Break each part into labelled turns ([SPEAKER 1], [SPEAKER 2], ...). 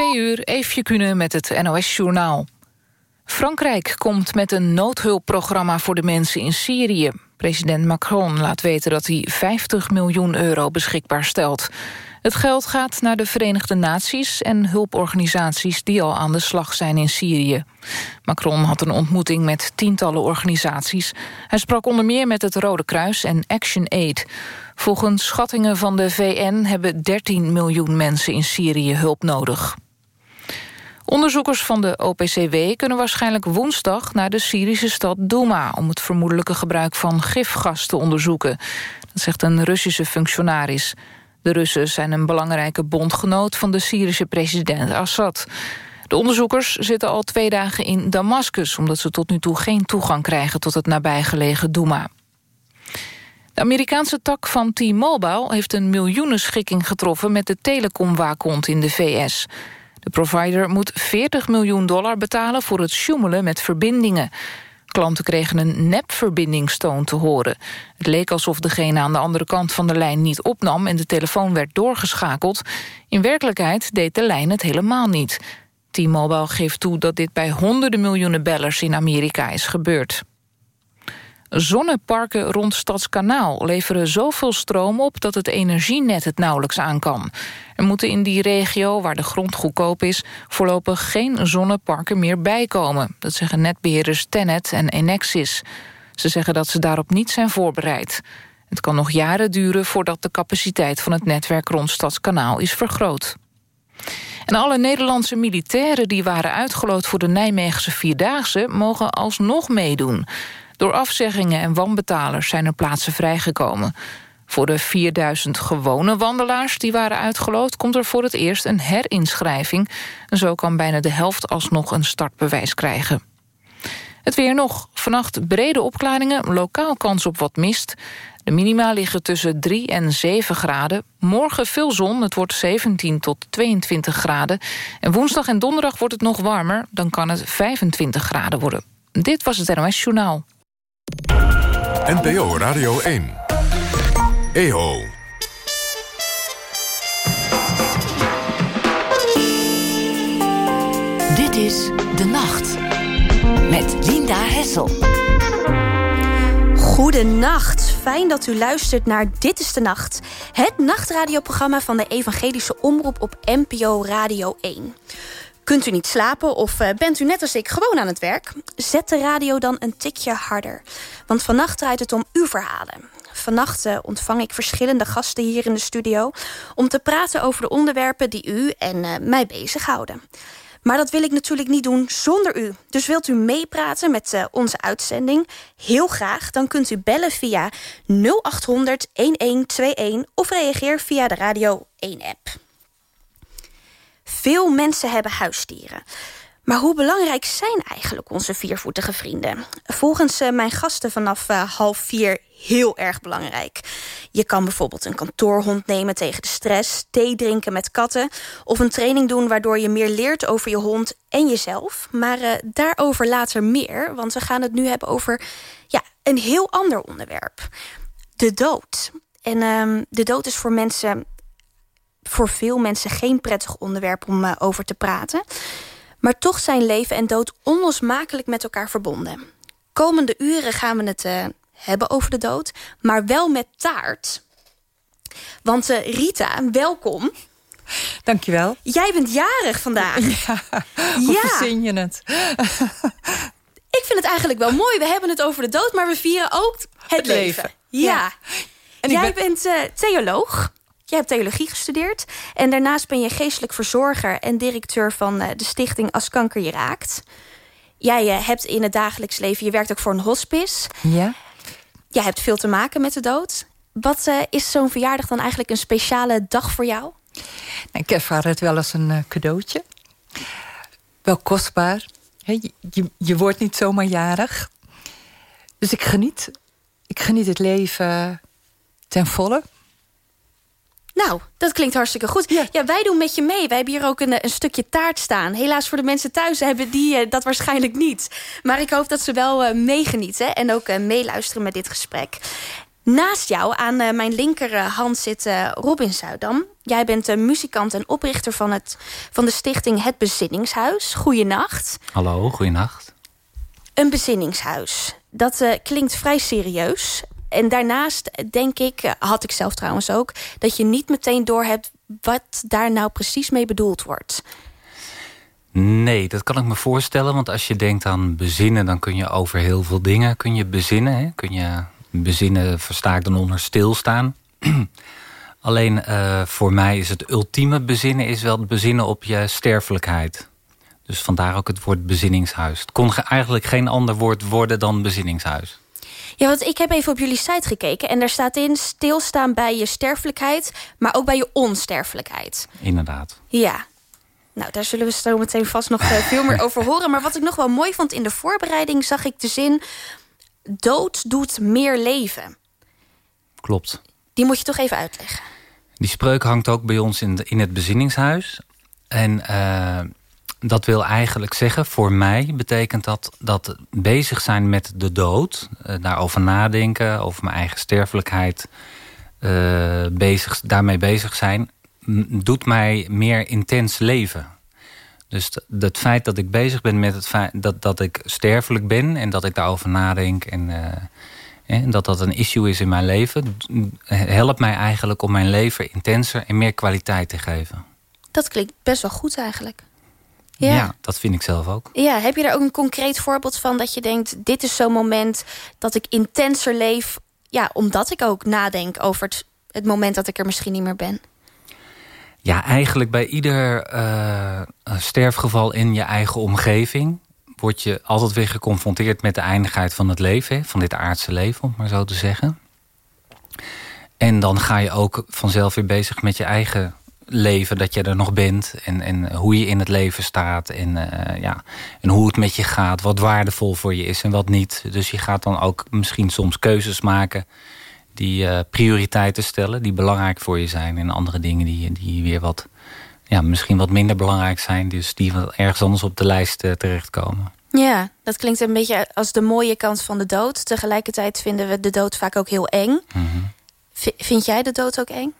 [SPEAKER 1] Twee uur, Eefje Kunnen met het NOS-journaal. Frankrijk komt met een noodhulpprogramma voor de mensen in Syrië. President Macron laat weten dat hij 50 miljoen euro beschikbaar stelt. Het geld gaat naar de Verenigde Naties en hulporganisaties die al aan de slag zijn in Syrië. Macron had een ontmoeting met tientallen organisaties. Hij sprak onder meer met het Rode Kruis en Action Aid. Volgens schattingen van de VN hebben 13 miljoen mensen in Syrië hulp nodig. Onderzoekers van de OPCW kunnen waarschijnlijk woensdag naar de Syrische stad Douma... om het vermoedelijke gebruik van gifgas te onderzoeken. Dat zegt een Russische functionaris. De Russen zijn een belangrijke bondgenoot van de Syrische president Assad. De onderzoekers zitten al twee dagen in Damascus... omdat ze tot nu toe geen toegang krijgen tot het nabijgelegen Douma. De Amerikaanse tak van T-Mobile heeft een miljoenenschikking getroffen... met de telecomwaakhond in de VS. De provider moet 40 miljoen dollar betalen voor het sjoemelen met verbindingen. Klanten kregen een nepverbindingstoon te horen. Het leek alsof degene aan de andere kant van de lijn niet opnam... en de telefoon werd doorgeschakeld. In werkelijkheid deed de lijn het helemaal niet. T-Mobile geeft toe dat dit bij honderden miljoenen bellers in Amerika is gebeurd. Zonneparken rond Stadskanaal leveren zoveel stroom op... dat het energienet het nauwelijks aan kan. Er moeten in die regio, waar de grond goedkoop is... voorlopig geen zonneparken meer bijkomen. Dat zeggen netbeheerders Tenet en Enexis. Ze zeggen dat ze daarop niet zijn voorbereid. Het kan nog jaren duren voordat de capaciteit van het netwerk rond Stadskanaal is vergroot. En alle Nederlandse militairen die waren uitgeloot voor de Nijmeegse Vierdaagse... mogen alsnog meedoen. Door afzeggingen en wanbetalers zijn er plaatsen vrijgekomen. Voor de 4000 gewone wandelaars die waren uitgeloot... komt er voor het eerst een herinschrijving. Zo kan bijna de helft alsnog een startbewijs krijgen. Het weer nog. Vannacht brede opklaringen, lokaal kans op wat mist. De minima liggen tussen 3 en 7 graden. Morgen veel zon, het wordt 17 tot 22 graden. En woensdag en donderdag wordt het nog warmer, dan kan het 25 graden worden. Dit was het NOS Journaal.
[SPEAKER 2] NPO Radio 1. EO.
[SPEAKER 3] Dit is De Nacht. Met Linda Hessel.
[SPEAKER 4] Goedenacht. Fijn dat u luistert naar Dit is de Nacht. Het nachtradioprogramma van de Evangelische Omroep op NPO Radio 1. Kunt u niet slapen of eh, bent u net als ik gewoon aan het werk? Zet de radio dan een tikje harder. Want vannacht draait het om uw verhalen. Vannacht eh, ontvang ik verschillende gasten hier in de studio... om te praten over de onderwerpen die u en uh, mij bezighouden. Maar dat wil ik natuurlijk niet doen zonder u. Dus wilt u meepraten met onze uitzending? Heel graag. Dan kunt u bellen via 0800 1121 of reageer via de Radio 1-app. Veel mensen hebben huisdieren. Maar hoe belangrijk zijn eigenlijk onze viervoetige vrienden? Volgens uh, mijn gasten vanaf uh, half vier heel erg belangrijk. Je kan bijvoorbeeld een kantoorhond nemen tegen de stress... thee drinken met katten... of een training doen waardoor je meer leert over je hond en jezelf. Maar uh, daarover later meer, want we gaan het nu hebben over ja, een heel ander onderwerp. De dood. En uh, de dood is voor mensen voor veel mensen geen prettig onderwerp om uh, over te praten. Maar toch zijn leven en dood onlosmakelijk met elkaar verbonden. Komende uren gaan we het uh, hebben over de dood, maar wel met taart. Want uh, Rita, welkom.
[SPEAKER 5] Dankjewel.
[SPEAKER 4] Jij bent jarig vandaag.
[SPEAKER 5] Ja, hoe ja. verzin je het?
[SPEAKER 4] Ik vind het eigenlijk wel mooi. We hebben het over de dood, maar we vieren ook het,
[SPEAKER 5] het leven.
[SPEAKER 4] leven. Ja. ja. En Jij ben... bent uh, theoloog. Je hebt theologie gestudeerd. En daarnaast ben je geestelijk verzorger en directeur van de stichting Als Kanker Je Raakt. Jij hebt in het dagelijks leven, je werkt ook voor een hospice.
[SPEAKER 5] Ja.
[SPEAKER 4] Jij hebt veel te maken met de dood. Wat uh, is zo'n verjaardag dan eigenlijk een speciale dag voor jou?
[SPEAKER 5] Ik ervaar het wel als een cadeautje. Wel kostbaar. He, je, je wordt niet zomaar jarig. Dus ik geniet. Ik geniet het leven ten volle.
[SPEAKER 4] Nou, dat klinkt hartstikke goed. Ja. ja. wij doen met je mee. Wij hebben hier ook een, een stukje taart staan. Helaas voor de mensen thuis hebben die uh, dat waarschijnlijk niet. Maar ik hoop dat ze wel uh, meegenieten en ook uh, meeluisteren met dit gesprek. Naast jou aan uh, mijn linkerhand zit uh, Robin Zuidam. Jij bent uh, muzikant en oprichter van, het, van de stichting Het Bezinningshuis. Goeienacht.
[SPEAKER 6] Hallo, goeienacht.
[SPEAKER 4] Een bezinningshuis. Dat klinkt vrij serieus. En daarnaast denk ik, had ik zelf trouwens ook... dat je niet meteen doorhebt wat daar nou precies mee bedoeld wordt.
[SPEAKER 6] Nee, dat kan ik me voorstellen. Want als je denkt aan bezinnen... dan kun je over heel veel dingen kun je bezinnen. Hè? Kun je bezinnen, versta ik dan onder stilstaan. Alleen uh, voor mij is het ultieme bezinnen... is wel het bezinnen op je sterfelijkheid. Dus vandaar ook het woord bezinningshuis. Het kon eigenlijk geen ander woord worden dan bezinningshuis.
[SPEAKER 4] Ja, want ik heb even op jullie site gekeken... en daar staat in stilstaan bij je sterfelijkheid... maar ook bij je onsterfelijkheid.
[SPEAKER 6] Inderdaad.
[SPEAKER 4] Ja. Nou, daar zullen we zo meteen vast nog veel meer over horen. Maar wat ik nog wel mooi vond in de voorbereiding... zag ik de zin... dood doet meer leven.
[SPEAKER 6] Klopt.
[SPEAKER 4] Die moet je toch even uitleggen.
[SPEAKER 6] Die spreuk hangt ook bij ons in, de, in het bezinningshuis. En uh, dat wil eigenlijk zeggen, voor mij betekent dat... dat bezig zijn met de dood, uh, daarover nadenken... over mijn eigen sterfelijkheid, uh, bezig, daarmee bezig zijn... doet mij meer intens leven. Dus het feit dat ik bezig ben met het feit dat, dat ik sterfelijk ben... en dat ik daarover nadenk en, en dat dat een issue is in mijn leven... helpt mij eigenlijk om mijn leven intenser en meer kwaliteit te geven.
[SPEAKER 4] Dat klinkt best wel goed eigenlijk.
[SPEAKER 6] Ja. ja. dat vind ik zelf ook.
[SPEAKER 4] Ja, heb je daar ook een concreet voorbeeld van dat je denkt... dit is zo'n moment dat ik intenser leef... Ja, omdat ik ook nadenk over het, het moment dat ik er misschien niet meer ben?
[SPEAKER 6] Ja, eigenlijk bij ieder uh, sterfgeval in je eigen omgeving... word je altijd weer geconfronteerd met de eindigheid van het leven. Van dit aardse leven, om maar zo te zeggen. En dan ga je ook vanzelf weer bezig met je eigen leven, dat je er nog bent. En, en hoe je in het leven staat. En, uh, ja, en hoe het met je gaat. Wat waardevol voor je is en wat niet. Dus je gaat dan ook misschien soms keuzes maken. Die uh, prioriteiten stellen. Die belangrijk voor je zijn. En andere dingen die, die weer wat... Ja, misschien wat minder belangrijk zijn. Dus die ergens anders op de lijst uh, terechtkomen.
[SPEAKER 4] Ja, dat klinkt een beetje als de mooie kant van de dood. Tegelijkertijd vinden we de dood vaak ook heel eng. Mm -hmm. Vind jij de dood ook eng?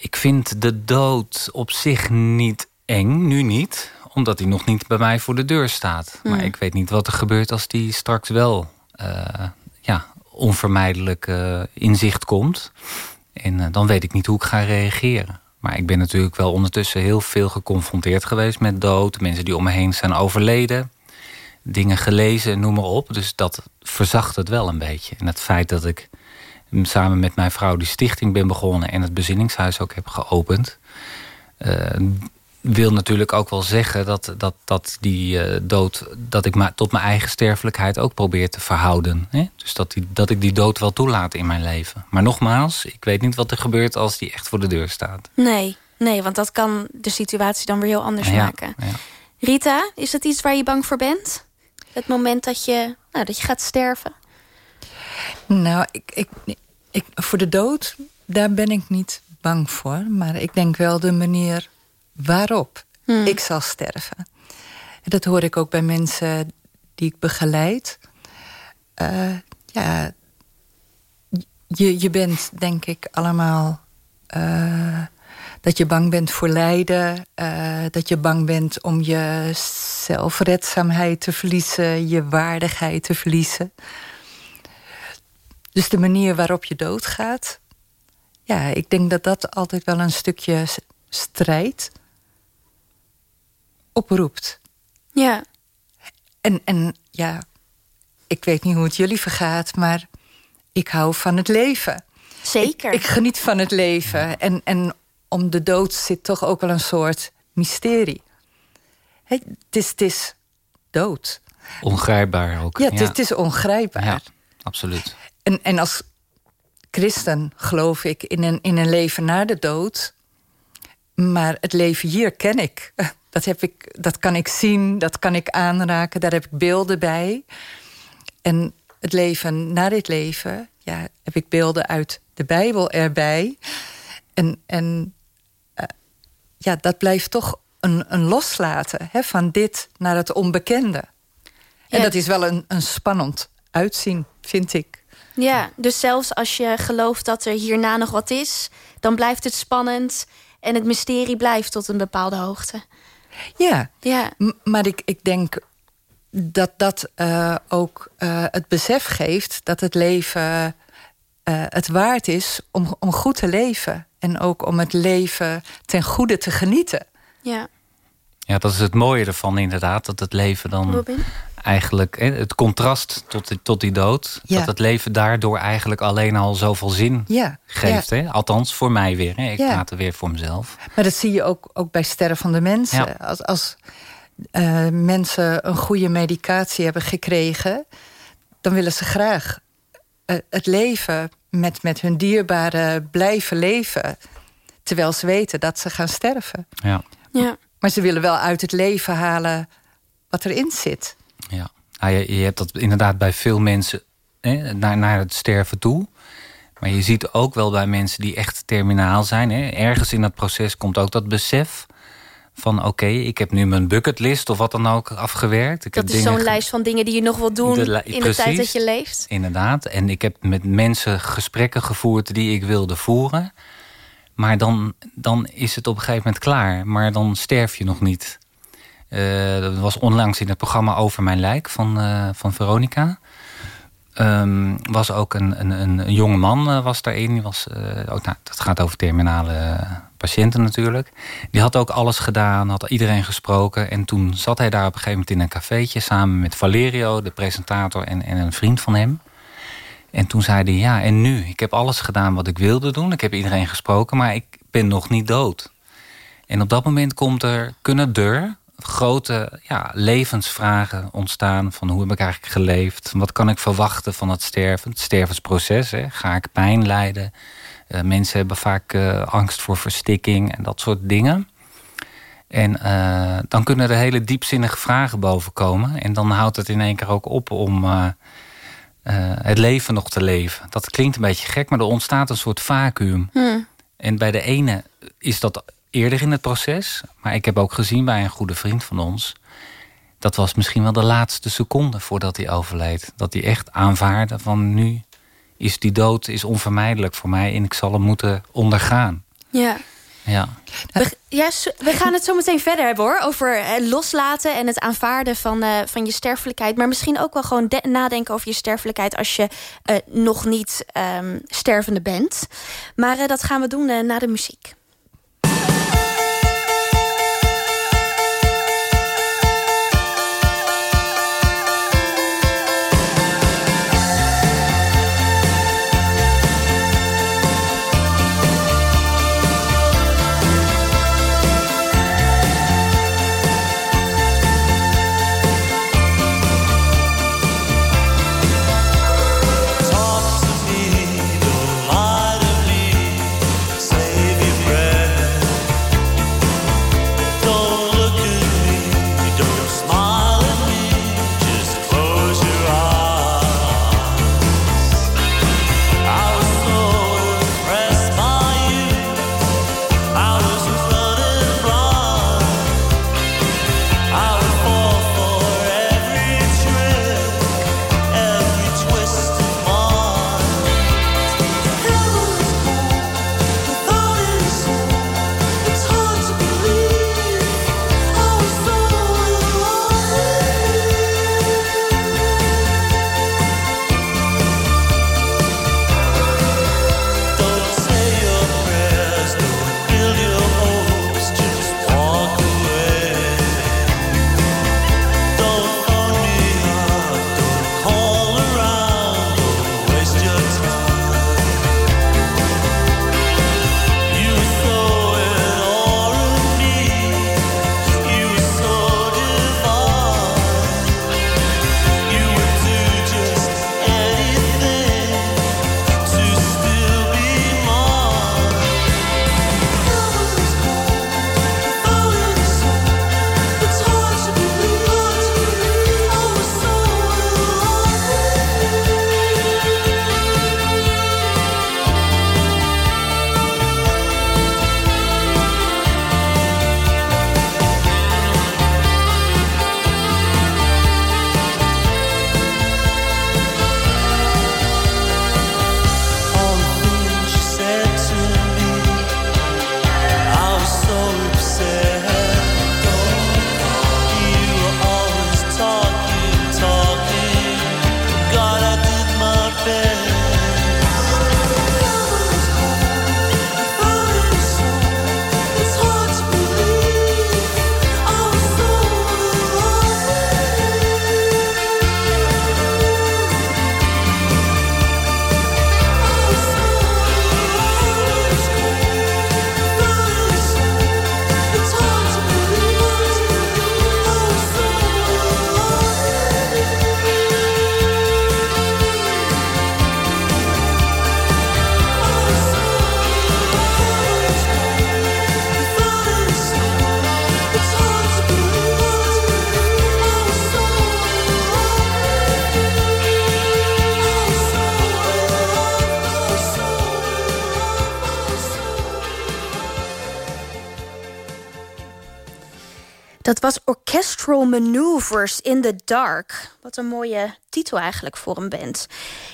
[SPEAKER 6] Ik vind de dood op zich niet eng, nu niet. Omdat hij nog niet bij mij voor de deur staat. Maar ik weet niet wat er gebeurt als die straks wel uh, ja, onvermijdelijk uh, in zicht komt. En uh, dan weet ik niet hoe ik ga reageren. Maar ik ben natuurlijk wel ondertussen heel veel geconfronteerd geweest met dood. Mensen die om me heen zijn overleden. Dingen gelezen, noem maar op. Dus dat verzacht het wel een beetje. En het feit dat ik samen met mijn vrouw die stichting ben begonnen... en het bezinningshuis ook heb geopend... Uh, wil natuurlijk ook wel zeggen dat, dat, dat die uh, dood... dat ik ma tot mijn eigen sterfelijkheid ook probeer te verhouden. Hè? Dus dat, die, dat ik die dood wel toelaat in mijn leven. Maar nogmaals, ik weet niet wat er gebeurt als die echt voor de deur staat.
[SPEAKER 4] Nee, nee want dat kan de situatie dan weer heel anders ja, maken. Ja. Rita, is dat iets waar je bang voor bent? Het moment dat je, nou, dat je gaat sterven?
[SPEAKER 5] Nou, ik, ik, ik, voor de dood, daar ben ik niet bang voor. Maar ik denk wel de manier waarop hmm. ik zal sterven. Dat hoor ik ook bij mensen die ik begeleid. Uh, ja, je, je bent denk ik allemaal... Uh, dat je bang bent voor lijden. Uh, dat je bang bent om je zelfredzaamheid te verliezen. Je waardigheid te verliezen. Dus de manier waarop je doodgaat... ja, ik denk dat dat altijd wel een stukje strijd oproept.
[SPEAKER 4] Ja.
[SPEAKER 5] En, en ja, ik weet niet hoe het jullie vergaat... maar ik hou van het leven.
[SPEAKER 4] Zeker.
[SPEAKER 5] Ik, ik geniet van het leven. En, en om de dood zit toch ook wel een soort mysterie. Het is, het is dood.
[SPEAKER 6] Ongrijpbaar ook.
[SPEAKER 5] Ja, het, ja. Is, het is ongrijpbaar.
[SPEAKER 6] Ja, absoluut.
[SPEAKER 5] En, en als christen geloof ik in een, in een leven na de dood. Maar het leven hier ken ik. Dat, heb ik. dat kan ik zien, dat kan ik aanraken. Daar heb ik beelden bij. En het leven na dit leven... Ja, heb ik beelden uit de Bijbel erbij. En, en uh, ja, dat blijft toch een, een loslaten. Hè, van dit naar het onbekende. En ja. dat is wel een, een spannend uitzien, vind ik.
[SPEAKER 4] Ja, dus zelfs als je gelooft dat er hierna nog wat is... dan blijft het spannend en het mysterie blijft tot een bepaalde hoogte.
[SPEAKER 5] Ja,
[SPEAKER 4] ja.
[SPEAKER 5] maar ik, ik denk dat dat uh, ook uh, het besef geeft... dat het leven uh, het waard is om, om goed te leven. En ook om het leven ten goede te genieten.
[SPEAKER 4] Ja.
[SPEAKER 6] Ja, dat is het mooie ervan inderdaad. Dat het leven dan
[SPEAKER 4] Robin?
[SPEAKER 6] Eigenlijk... Het contrast tot, die, tot die dood.
[SPEAKER 5] Ja.
[SPEAKER 6] Dat het leven daardoor eigenlijk alleen al zoveel zin
[SPEAKER 5] Ja,
[SPEAKER 6] geeft.
[SPEAKER 5] ja.
[SPEAKER 6] Hè? Althans, voor mij weer. Hè? Ik
[SPEAKER 5] Ja.
[SPEAKER 6] praat er weer voor mezelf.
[SPEAKER 5] Maar dat zie je ook, ook bij sterren van de mensen.
[SPEAKER 6] Ja.
[SPEAKER 5] Als, als eh, mensen een goede medicatie hebben gekregen... dan willen ze graag eh, het leven met, met hun dierbaren blijven leven... terwijl ze weten dat ze gaan sterven.
[SPEAKER 6] Ja.
[SPEAKER 4] Ja.
[SPEAKER 5] Maar ze willen wel uit het leven halen wat erin zit.
[SPEAKER 6] Ja, nou, je, je hebt dat inderdaad bij veel mensen hè, naar, naar het sterven toe. Maar je ziet ook wel bij mensen die echt terminaal zijn. Hè, ergens in dat proces komt ook dat besef van... oké, ik heb nu mijn bucketlist of wat dan ook afgewerkt. Ik
[SPEAKER 4] Dat
[SPEAKER 6] heb
[SPEAKER 4] is zo'n lijst van dingen die je nog wil doen...
[SPEAKER 6] De
[SPEAKER 4] in de tijd dat je leeft.
[SPEAKER 6] Inderdaad. En ik heb met mensen gesprekken gevoerd die ik wilde voeren. Maar dan, dan is het op een gegeven moment klaar. Maar dan sterf je nog niet. Eh, dat was onlangs in het programma Over Mijn Lijk van, eh, van Veronica. Ehm, was ook een, een, een, jonge man eh, was daarin. Die was, ook, nou, dat gaat over terminale patiënten natuurlijk. Die had ook alles gedaan, had iedereen gesproken. En toen zat hij daar op een gegeven moment in een cafeetje... samen met Valerio, de presentator, en, en een vriend van hem. En toen zei hij, ja, en nu? Ik heb alles gedaan wat ik wilde doen. Ik heb iedereen gesproken, maar ik ben nog niet dood. En op dat moment komt er, kunnen er grote ja, levensvragen ontstaan... van hoe heb ik eigenlijk geleefd? Wat kan ik verwachten van het sterven? Het stervensproces, hè? ga ik pijn lijden? Eh, mensen hebben vaak eh, angst voor verstikking en dat soort dingen. En eh, dan kunnen er hele diepzinnige vragen boven komen. En dan houdt het in één keer ook op om... het leven nog te leven. Dat klinkt een beetje gek, maar er ontstaat een soort vacuüm.
[SPEAKER 4] Hm.
[SPEAKER 6] En bij de ene is dat eerder in het proces. Maar ik heb ook gezien bij een goede vriend van ons... dat was misschien wel de laatste seconde voordat hij overleed. Dat hij echt aanvaarde van nu is die dood is onvermijdelijk voor mij... en ik zal hem moeten ondergaan.
[SPEAKER 4] Ja.
[SPEAKER 6] Ja.
[SPEAKER 4] We, ja, so- we gaan het zo meteen verder hebben hoor. Over eh, loslaten en het aanvaarden van, eh, van je sterfelijkheid. Maar misschien ook wel gewoon de- nadenken over je sterfelijkheid... als je eh, nog niet ehm, stervende bent. Maar dat gaan we doen na de muziek. Orchestral Maneuvers in the Dark. Wat een mooie titel eigenlijk voor een band.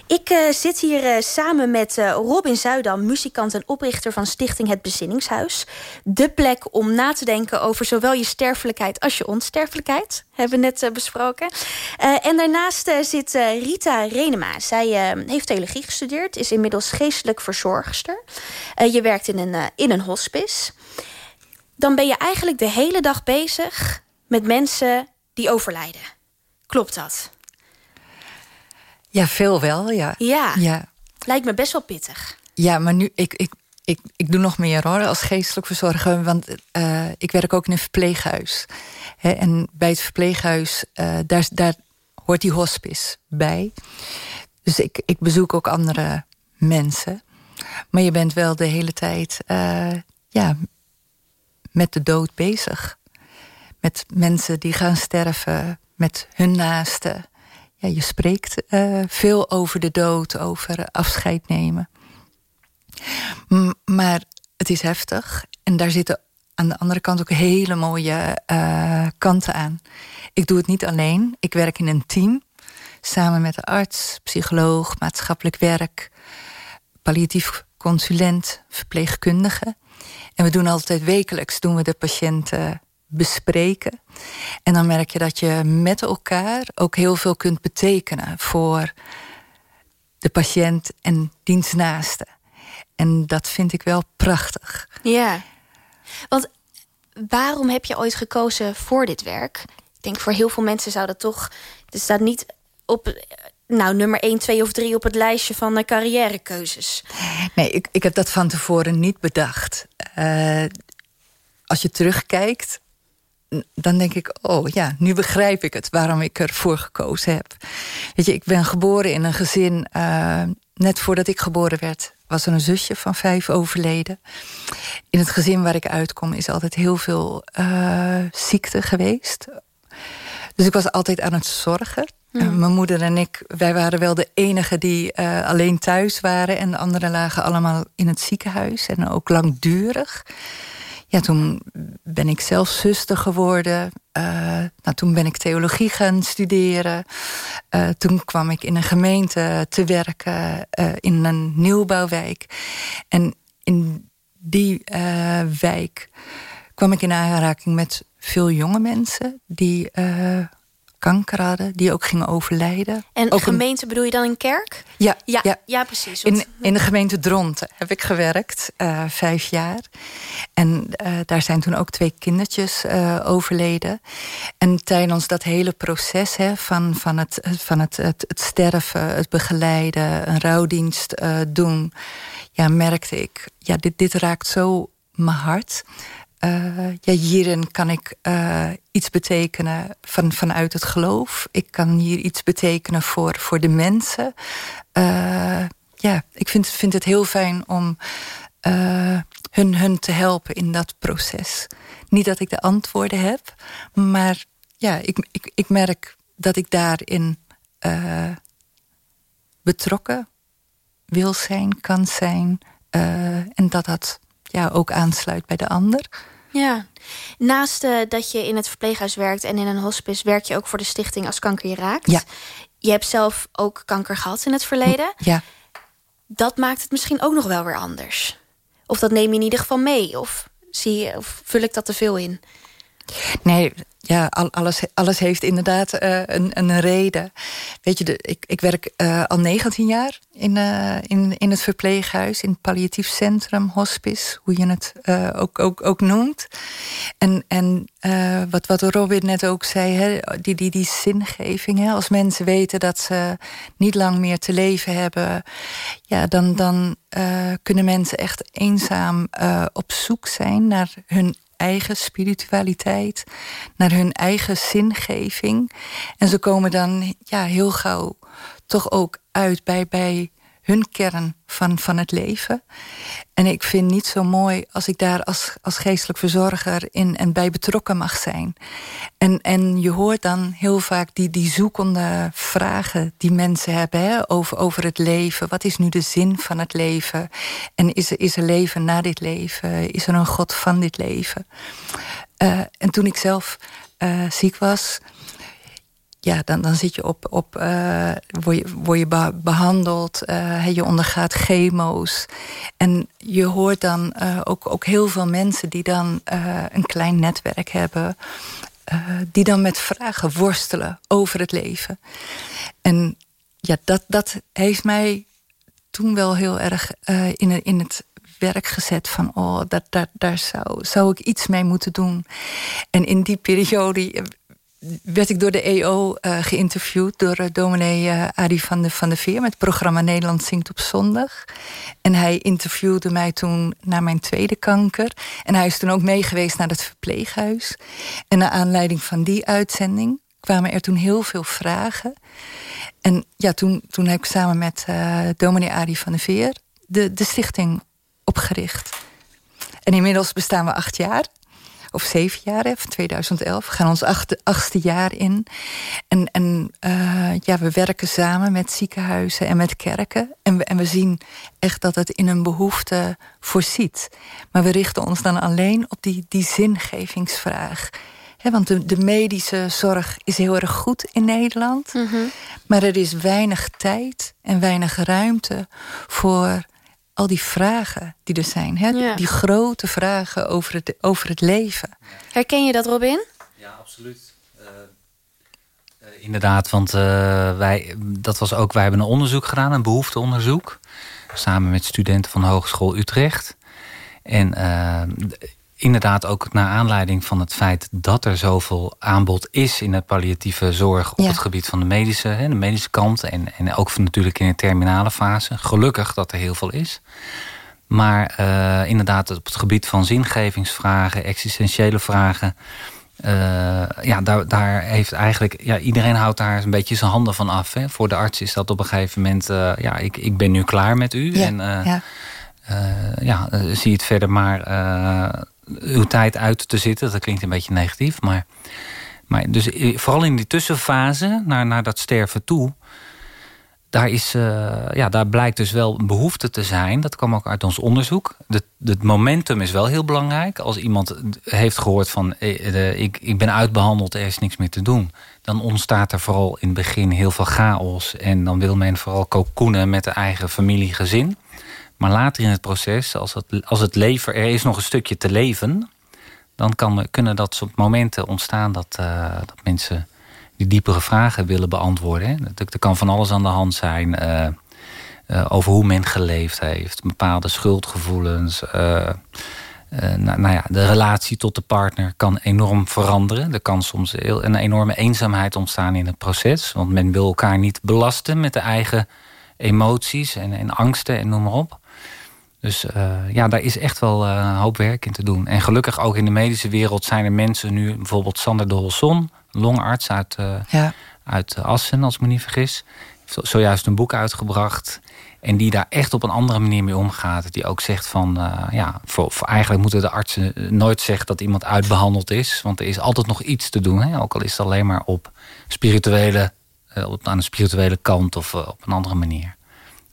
[SPEAKER 4] Ik uh, zit hier uh, samen met uh, Robin Zuidam, muzikant en oprichter van Stichting Het Bezinningshuis. De plek om na te denken over zowel je sterfelijkheid als je onsterfelijkheid. Hebben we net besproken. en daarnaast zit Rita Renema. Zij heeft theologie gestudeerd, is inmiddels geestelijk verzorgster. je werkt in een, in een hospice dan ben je eigenlijk de hele dag bezig met mensen die overlijden. Klopt dat?
[SPEAKER 5] Ja, veel wel, ja.
[SPEAKER 4] Ja, ja. lijkt me best wel pittig.
[SPEAKER 5] Ja, maar nu, ik, ik, ik, ik doe nog meer hoor, als geestelijk verzorger. Want uh, ik werk ook in een verpleeghuis. en bij het verpleeghuis, uh, daar, daar hoort die hospice bij. Dus ik, ik bezoek ook andere mensen. Maar je bent wel de hele tijd uh, ja, met de dood bezig. Met mensen die gaan sterven, met hun naasten. Ja, je spreekt uh, veel over de dood, over afscheid nemen. Maar het is heftig. En daar zitten aan de andere kant ook hele mooie uh, kanten aan. Ik doe het niet alleen. Ik werk in een team. Samen met de arts, psycholoog, maatschappelijk werk... palliatief consulent, verpleegkundige. En we doen altijd wekelijks doen we de patiënten bespreken. En dan merk je dat je met elkaar ook heel veel kunt betekenen voor de patiënt en dienstnaasten. En dat vind ik wel prachtig.
[SPEAKER 4] Ja, want waarom heb je ooit gekozen voor dit werk? Ik denk voor heel veel mensen zou dat toch... Het staat niet op nou, nummer 1, 2 of 3 op het lijstje van de carrièrekeuzes?
[SPEAKER 5] Nee, ik, ik heb dat van tevoren niet bedacht. Uh, als je terugkijkt, dan denk ik, oh ja, nu begrijp ik het... waarom ik ervoor gekozen heb. Weet je, ik ben geboren in een gezin... Uh, net voordat ik geboren werd, was er een zusje van vijf overleden. In het gezin waar ik uitkom is altijd heel veel uh, ziekte geweest. Dus ik was altijd aan het zorgen. Hmm. mijn moeder en ik, wij waren wel de enige die uh, alleen thuis waren. En de anderen lagen allemaal in het ziekenhuis. En ook langdurig. Ja, toen ben ik zelf zuster geworden. Uh, nou, toen ben ik theologie gaan studeren. Uh, toen kwam ik in een gemeente te werken. in een nieuwbouwwijk. En in die wijk kwam ik in aanraking met veel jonge mensen... die kanker hadden, die ook gingen overlijden.
[SPEAKER 4] En ook gemeente bedoel je dan een kerk?
[SPEAKER 5] Ja,
[SPEAKER 4] ja,
[SPEAKER 5] ja.
[SPEAKER 4] ja precies.
[SPEAKER 5] In, in de gemeente Dronten heb ik gewerkt, uh, vijf jaar. En uh, daar zijn toen ook twee kindertjes uh, overleden. En tijdens dat hele proces hè, van, van, het, van het, het, het sterven, het begeleiden, een rouwdienst doen... ja, merkte ik, ja, dit, dit raakt zo mijn hart... Uh, ja, hierin kan ik uh, iets betekenen van, vanuit het geloof. Ik kan hier iets betekenen voor, voor de mensen. Uh, ja, ik vind, vind het heel fijn om hun, hun te helpen in dat proces. Niet dat ik de antwoorden heb, maar ja, ik, ik, ik merk dat ik daarin betrokken wil zijn, kan zijn. en dat dat ja, ook aansluit bij de ander.
[SPEAKER 4] Ja, naast uh, dat je in het verpleeghuis werkt en in een hospice... werk je ook voor de stichting Als Kanker Je Raakt.
[SPEAKER 5] Ja.
[SPEAKER 4] Je hebt zelf ook kanker gehad in het verleden.
[SPEAKER 5] Ja.
[SPEAKER 4] Dat maakt het misschien ook nog wel weer anders. Of dat neem je in ieder geval mee. Of, zie je, of vul ik dat te veel in?
[SPEAKER 5] Nee, ja, alles, alles heeft inderdaad uh, een, een reden. Weet je, de, ik, ik werk uh, al 19 jaar in, uh, in, in het verpleeghuis, in het palliatief centrum, hospice, hoe je het ook, ook, ook noemt. En, en wat, wat Robin net ook zei, hè, die, die, die zingeving, hè, als mensen weten dat ze niet lang meer te leven hebben, ja, dan, dan kunnen mensen echt eenzaam op zoek zijn naar hun eigen spiritualiteit, naar hun eigen zingeving. En ze komen dan ja, heel gauw toch ook uit bij, bij hun kern van, van het leven. En ik vind niet zo mooi als ik daar als, als geestelijk verzorger in en bij betrokken mag zijn. En, en je hoort dan heel vaak die, die zoekende vragen die mensen hebben hè, over, over het leven. Wat is nu de zin van het leven? En is er, is er leven na dit leven? Is er een God van dit leven? Uh, en toen ik zelf ziek was ja, dan, dan zit je op, op uh, word je, word je behandeld, uh, je ondergaat chemo's. En je hoort dan uh, ook, ook heel veel mensen die dan een klein netwerk hebben, die dan met vragen worstelen over het leven. En ja, dat, dat heeft mij toen wel heel erg in, in het werk gezet van oh, dat, dat, daar zou, zou ik iets mee moeten doen. En in die periode werd ik door de EO uh, geïnterviewd... door uh, dominee uh, Arie van de, van de Veer... met het programma Nederland Zingt op Zondag. En hij interviewde mij toen naar mijn tweede kanker. En hij is toen ook meegeweest naar het verpleeghuis. En naar aanleiding van die uitzending kwamen er toen heel veel vragen. En ja, toen, toen heb ik samen met dominee Arie van de Veer... De, de stichting opgericht. En inmiddels bestaan we acht jaar of zeven jaar, van 2011. We gaan ons achtste jaar in. En, en uh, ja, we werken samen met ziekenhuizen en met kerken. En we, en we zien echt dat het in een behoefte voorziet. Maar we richten ons dan alleen op die, die zingevingsvraag. want de, de, medische zorg is heel erg goed in Nederland. Mm -hmm. Maar er is weinig tijd en weinig ruimte voor al die vragen die er zijn. Hè? Die grote vragen over het, over het leven.
[SPEAKER 4] Herken je dat, Robin?
[SPEAKER 6] Ja, absoluut. Uh, uh, inderdaad, want uh, wij, dat was ook, wij hebben een onderzoek gedaan, een behoefteonderzoek. Samen met studenten van Hogeschool Utrecht. En inderdaad ook naar aanleiding van het feit dat er zoveel aanbod is in de palliatieve zorg op het gebied van de medische, hè, de medische kant en, en ook natuurlijk in de terminale fase. Gelukkig dat er heel veel is. Maar uh, inderdaad, op het gebied van zingevingsvragen, existentiële vragen. Uh, ja, daar, daar heeft eigenlijk. Ja, iedereen houdt daar een beetje zijn handen van af. Hè. Voor de arts is dat op een gegeven moment. Uh, ja, ik, ik ben nu klaar met u.
[SPEAKER 5] Ja,
[SPEAKER 6] en
[SPEAKER 5] ja.
[SPEAKER 6] ja, zie het verder maar uw tijd uit te zitten. Dat klinkt een beetje negatief. Maar, maar dus vooral in die tussenfase, naar, naar dat sterven toe... Daar, is, uh, ja, daar blijkt dus wel een behoefte te zijn. Dat kwam ook uit ons onderzoek. Het momentum is wel heel belangrijk. Als iemand heeft gehoord van... Eh, ik, ik ben uitbehandeld, er is niks meer te doen... dan ontstaat er vooral in het begin heel veel chaos. En dan wil men vooral kokoenen met de eigen familie, gezin. Maar later in het proces, als het, als het leven, er is nog een stukje te leven... dan kan, kunnen dat soort momenten ontstaan dat, uh, dat mensen die diepere vragen willen beantwoorden. Hè. Er, kan van alles aan de hand zijn uh, uh, over hoe men geleefd heeft. Bepaalde schuldgevoelens. nou, nou, ja, de relatie tot de partner kan enorm veranderen. Er kan soms heel, een enorme eenzaamheid ontstaan in het proces. Want men wil elkaar niet belasten met de eigen emoties en, en angsten en noem maar op. Dus uh, ja, daar is echt wel uh, een hoop werk in te doen. En gelukkig ook in de medische wereld zijn er mensen nu... bijvoorbeeld Sander de Holson, longarts uit, uh, ja. uit Assen, als ik me niet vergis. Heeft zojuist een boek uitgebracht. En die daar echt op een andere manier mee omgaat. Die ook zegt van, ja, voor, voor, eigenlijk moeten de artsen nooit zeggen dat iemand uitbehandeld is. Want er is altijd nog iets te doen. Hè? Ook al is het alleen maar op spirituele, op, aan de spirituele kant of op een andere manier.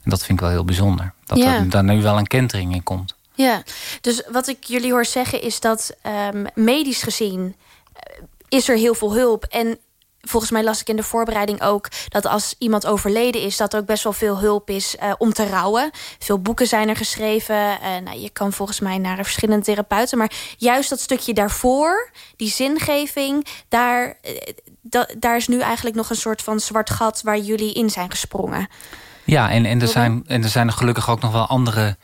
[SPEAKER 6] En dat vind ik wel heel bijzonder. Dat ja. er daar nu wel een kentering in komt.
[SPEAKER 4] Ja, dus wat ik jullie hoor zeggen is dat um, medisch gezien uh, is er heel veel hulp. En volgens mij las ik in de voorbereiding ook dat als iemand overleden is, dat er ook best wel veel hulp is uh, om te rouwen. Veel boeken zijn er geschreven. Uh, nou, je kan volgens mij naar verschillende therapeuten. Maar juist dat stukje daarvoor, die zingeving, daar, da, daar is nu eigenlijk nog een soort van zwart gat waar jullie in zijn gesprongen.
[SPEAKER 6] Ja, en, en, er zijn, en er zijn er gelukkig ook nog wel andere...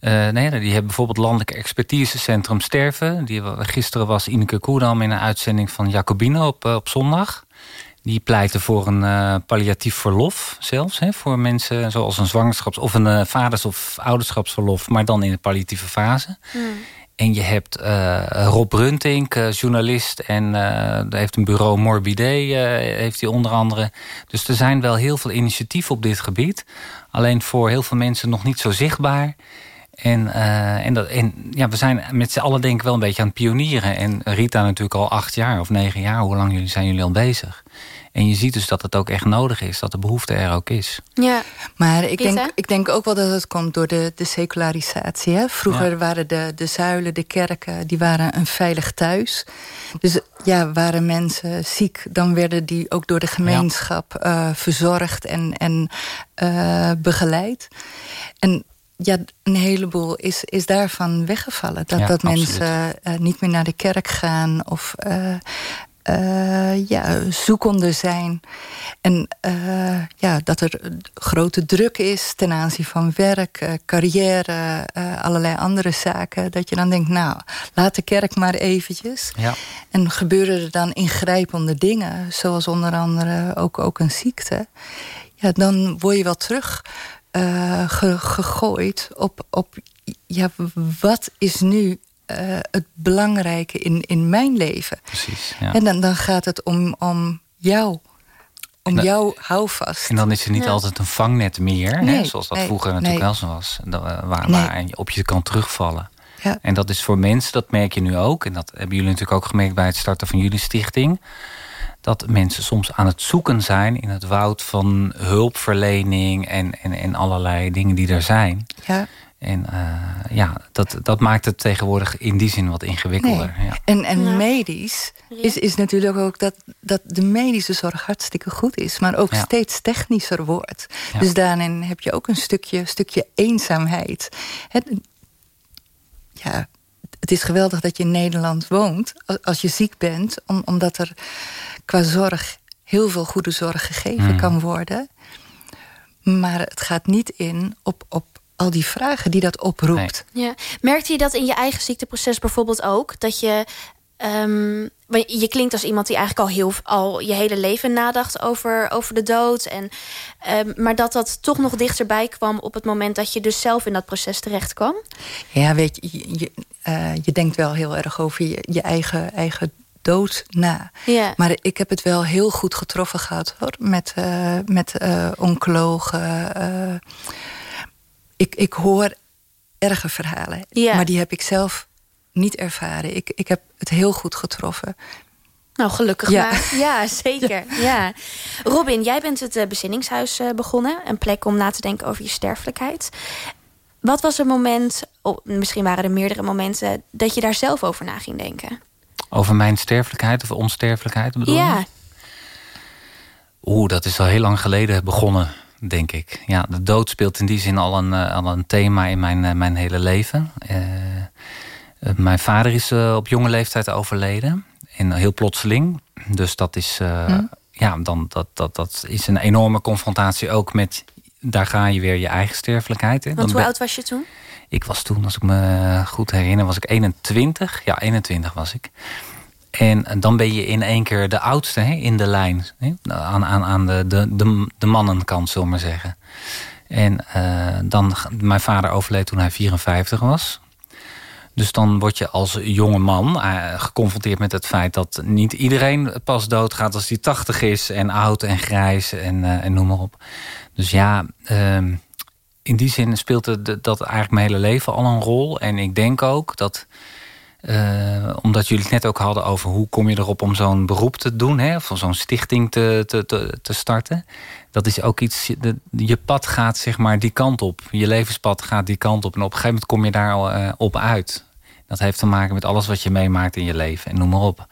[SPEAKER 6] Uh, nee, die hebben bijvoorbeeld Landelijk Expertisecentrum Sterven. Die, gisteren was Ineke Koerdam in een uitzending van Jacobine op, uh, op zondag. Die pleiten voor een uh, palliatief verlof zelfs. Hè, voor mensen zoals een zwangerschaps- of een vaders- of ouderschapsverlof. Maar dan in de palliatieve fase. Hmm. En je hebt uh, Rob Bruntink, uh, journalist. En uh, heeft een bureau Morbidé, heeft hij onder andere. Dus er zijn wel heel veel initiatieven op dit gebied. Alleen voor heel veel mensen nog niet zo zichtbaar. En, uh, en, dat, en ja, we zijn met z'n allen denk ik wel een beetje aan het pionieren. En Rita natuurlijk al acht jaar of negen jaar. Hoe lang zijn jullie al bezig? En je ziet dus dat het ook echt nodig is. Dat de behoefte er ook is.
[SPEAKER 4] Ja.
[SPEAKER 5] Maar ik denk, ik denk ook wel dat het komt door de, de secularisatie. Hè? Vroeger waren de, de zuilen, de kerken, die waren een veilig thuis. Dus ja, waren mensen ziek, dan werden die ook door de gemeenschap uh, verzorgd en, en uh, begeleid. En ja, een heleboel is, is daarvan weggevallen. Dat, dat mensen uh, niet meer naar de kerk gaan of uh, ja, zoekende zijn. En ja, dat er grote druk is ten aanzien van werk, carrière, allerlei andere zaken. Dat je dan denkt, nou, laat de kerk maar eventjes. Ja. En gebeuren er dan ingrijpende dingen, zoals onder andere ook, ook een ziekte. Ja, dan word je wel terug gegooid op, op ja, wat is nu uh, het belangrijke in, in mijn leven.
[SPEAKER 6] Precies, ja.
[SPEAKER 5] En dan, dan gaat het om, om jou. Om jou jouw houvast.
[SPEAKER 6] En dan is er niet altijd een vangnet meer. Nee, hè, zoals dat vroeger natuurlijk wel zo was. Waar, waar je op je kan terugvallen. Ja. En dat is voor mensen, dat merk je nu ook. En dat hebben jullie natuurlijk ook gemerkt bij het starten van jullie stichting. Dat mensen soms aan het zoeken zijn in het woud van hulpverlening en, en, en allerlei dingen die er zijn. Ja. En uh, ja, dat, dat maakt het tegenwoordig in die zin wat ingewikkelder. Ja.
[SPEAKER 5] En, en medisch is, is natuurlijk ook dat, dat de medische zorg hartstikke goed is... maar ook steeds technischer wordt. Dus daarin heb je ook een stukje, stukje eenzaamheid. Het, ja, het is geweldig dat je in Nederland woont als je ziek bent... Om, omdat er qua zorg heel veel goede zorg gegeven hmm. kan worden... Maar het gaat niet in op, op al die vragen die dat oproept.
[SPEAKER 4] Ja. Merkte je dat in je eigen ziekteproces bijvoorbeeld ook? Dat je... Um, je klinkt als iemand die eigenlijk al, heel, al je hele leven nadacht over, over de dood. En, um, maar dat dat toch nog dichterbij kwam op het moment dat je dus zelf in dat proces terecht kwam?
[SPEAKER 5] Ja, weet je, je, uh, je denkt wel heel erg over je, je eigen, eigen dood na. Ja. Maar ik heb het wel heel goed getroffen gehad hoor. Met, uh, met uh, oncologen ik, ik hoor erge verhalen. Maar die heb ik zelf niet ervaren. Ik, ik heb het heel goed getroffen.
[SPEAKER 4] Nou, gelukkig ja. maar. Ja, zeker. ja. Robin, jij bent het bezinningshuis begonnen. Een plek om na te denken over je sterfelijkheid. Wat was een moment, oh, misschien waren er meerdere momenten... dat je daar zelf over na ging denken?
[SPEAKER 6] Over mijn sterfelijkheid of onsterfelijkheid bedoel ja. je? Oeh, dat is al heel lang geleden begonnen denk ik. Ja, de dood speelt in die zin al een, eh, al een thema in mijn, eh, mijn hele leven. Uh, mijn vader is op jonge leeftijd overleden. En heel plotseling. Dus dat is, hm. ja, dan, dat, dat, dat is een enorme confrontatie ook met... daar ga je weer je eigen sterfelijkheid. Hè.
[SPEAKER 4] Want hoe oud was je toen?
[SPEAKER 6] Ik was toen, als ik me goed herinner, was ik 21. Ja, 21 was ik. En dan ben je in één keer de oudste hè, in de lijn. Hè, aan, aan, aan de, de, de, mannenkant, zullen we maar zeggen. En uh, dan, mijn vader overleed toen hij 54 was. Dus dan word je als jonge man uh, geconfronteerd met het feit... dat niet iedereen pas doodgaat als hij 80 is... en oud en grijs en, en noem maar op. Dus ja, ehm, in die zin speelt het, dat eigenlijk mijn hele leven al een rol. En ik denk ook dat uh, omdat jullie het net ook hadden over hoe kom je erop om zo'n beroep te doen, hè, of zo'n stichting te, te, te, te, starten. Dat is ook iets, je pad gaat zeg maar die kant op. Je levenspad gaat die kant op. En op een gegeven moment kom je daar al uh, op uit. Dat heeft te maken met alles wat je meemaakt in je leven en noem maar op.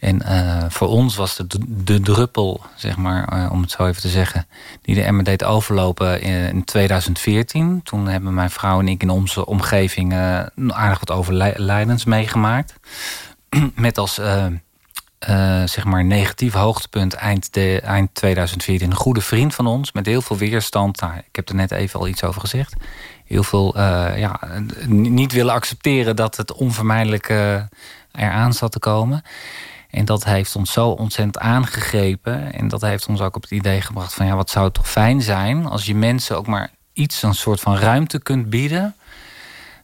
[SPEAKER 6] En uh, voor ons was de, de druppel, zeg maar, uh, om het zo even te zeggen... die de emmer overlopen in, in 2014. Toen hebben mijn vrouw en ik in onze omgeving... Uh, aardig wat overlijdens meegemaakt. Met als zeg maar negatief hoogtepunt eind, de, eind 2014... een goede vriend van ons met heel veel weerstand. Nou, ik heb er net even al iets over gezegd. Heel veel ja, niet willen accepteren dat het onvermijdelijk eraan zat te komen... En dat heeft ons zo ontzettend aangegrepen. En dat heeft ons ook op het idee gebracht van... ja, wat zou het toch fijn zijn als je mensen ook maar iets... een soort van ruimte kunt bieden...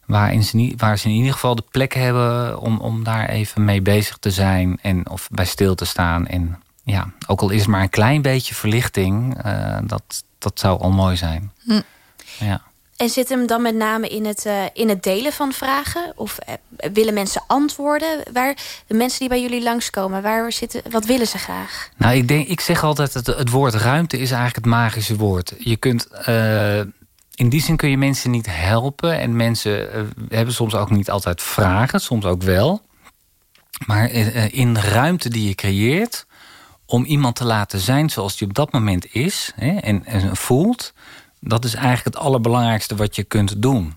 [SPEAKER 6] Waarin ze, waar ze in ieder geval de plek hebben om, om daar even mee bezig te zijn... en of bij stil te staan. En ja, ook al is het maar een klein beetje verlichting... Uh, dat, dat zou al mooi zijn. Hm. Ja.
[SPEAKER 4] En zit hem dan met name in het, uh, in het delen van vragen? Of uh, willen mensen antwoorden? Waar, de mensen die bij jullie langskomen, waar zitten, wat willen ze graag?
[SPEAKER 6] Nou, ik, denk, ik zeg altijd, het, het woord ruimte is eigenlijk het magische woord. Je kunt, uh, in die zin kun je mensen niet helpen. En mensen hebben soms ook niet altijd vragen, soms ook wel. Maar in de ruimte die je creëert... om iemand te laten zijn zoals die op dat moment is hè, en, en voelt dat is eigenlijk het allerbelangrijkste wat je kunt doen.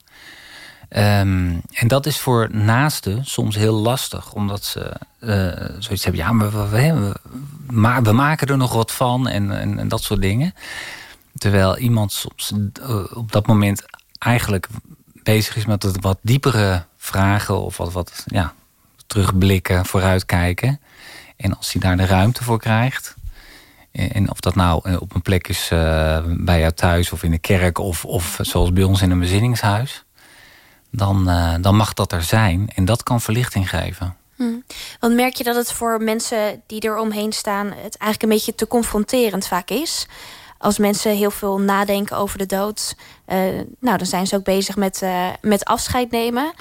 [SPEAKER 6] Um, en dat is voor naasten soms heel lastig. Omdat ze uh, zoiets hebben. Ja, maar we, maken er nog wat van. En, en, dat soort dingen. Terwijl iemand soms uh, op dat moment eigenlijk bezig is met wat diepere vragen. Of wat, wat ja, terugblikken, vooruitkijken. En als hij daar de ruimte voor krijgt. En of dat nou eh, op een plek is uh, bij jou thuis of in de kerk... of, of zoals bij ons in een bezinningshuis... Dan, uh, dan mag dat er zijn. En dat kan verlichting geven.
[SPEAKER 4] Hmm. Want merk je dat het voor mensen die er omheen staan... het eigenlijk een beetje te confronterend vaak is? Als mensen heel veel nadenken over de dood... Nou, dan zijn ze ook bezig met, met afscheid nemen...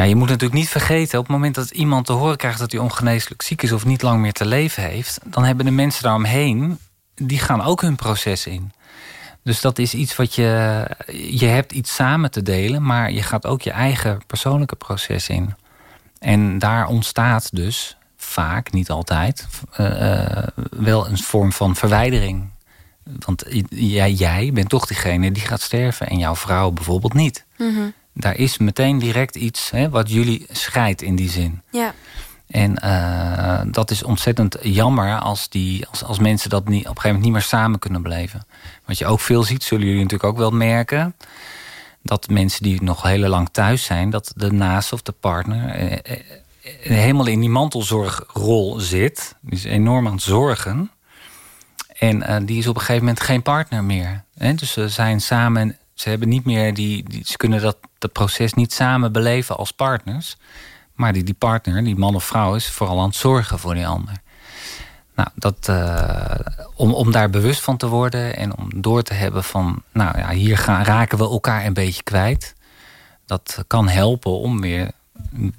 [SPEAKER 6] Ja, je moet natuurlijk niet vergeten, op het moment dat iemand te horen krijgt dat hij ongeneeslijk ziek is of niet lang meer te leven heeft, dan hebben de mensen daaromheen, die gaan ook hun proces in. Dus dat is iets wat je. Je hebt iets samen te delen, maar je gaat ook je eigen persoonlijke proces in. En daar ontstaat dus vaak, niet altijd, uh, wel een vorm van verwijdering. Want jij, jij bent toch diegene die gaat sterven en jouw vrouw bijvoorbeeld niet. Mm daar is meteen direct iets hè, wat jullie scheidt in die zin.
[SPEAKER 4] Ja.
[SPEAKER 6] En uh, dat is ontzettend jammer als, die, als, als mensen dat niet, op een gegeven moment niet meer samen kunnen beleven. Wat je ook veel ziet, zullen jullie natuurlijk ook wel merken. Dat mensen die nog heel lang thuis zijn, dat de naast of de partner eh, eh, helemaal in die mantelzorgrol zit. Die is enorm aan het zorgen. En uh, die is op een gegeven moment geen partner meer. Hè? Dus ze zijn samen ze hebben niet meer die, die ze kunnen dat, dat proces niet samen beleven als partners. Maar die, die partner, die man of vrouw, is vooral aan het zorgen voor die ander. Nou, dat, uh, om, om daar bewust van te worden en om door te hebben van, nou ja, hier gaan, raken we elkaar een beetje kwijt. Dat kan helpen om weer,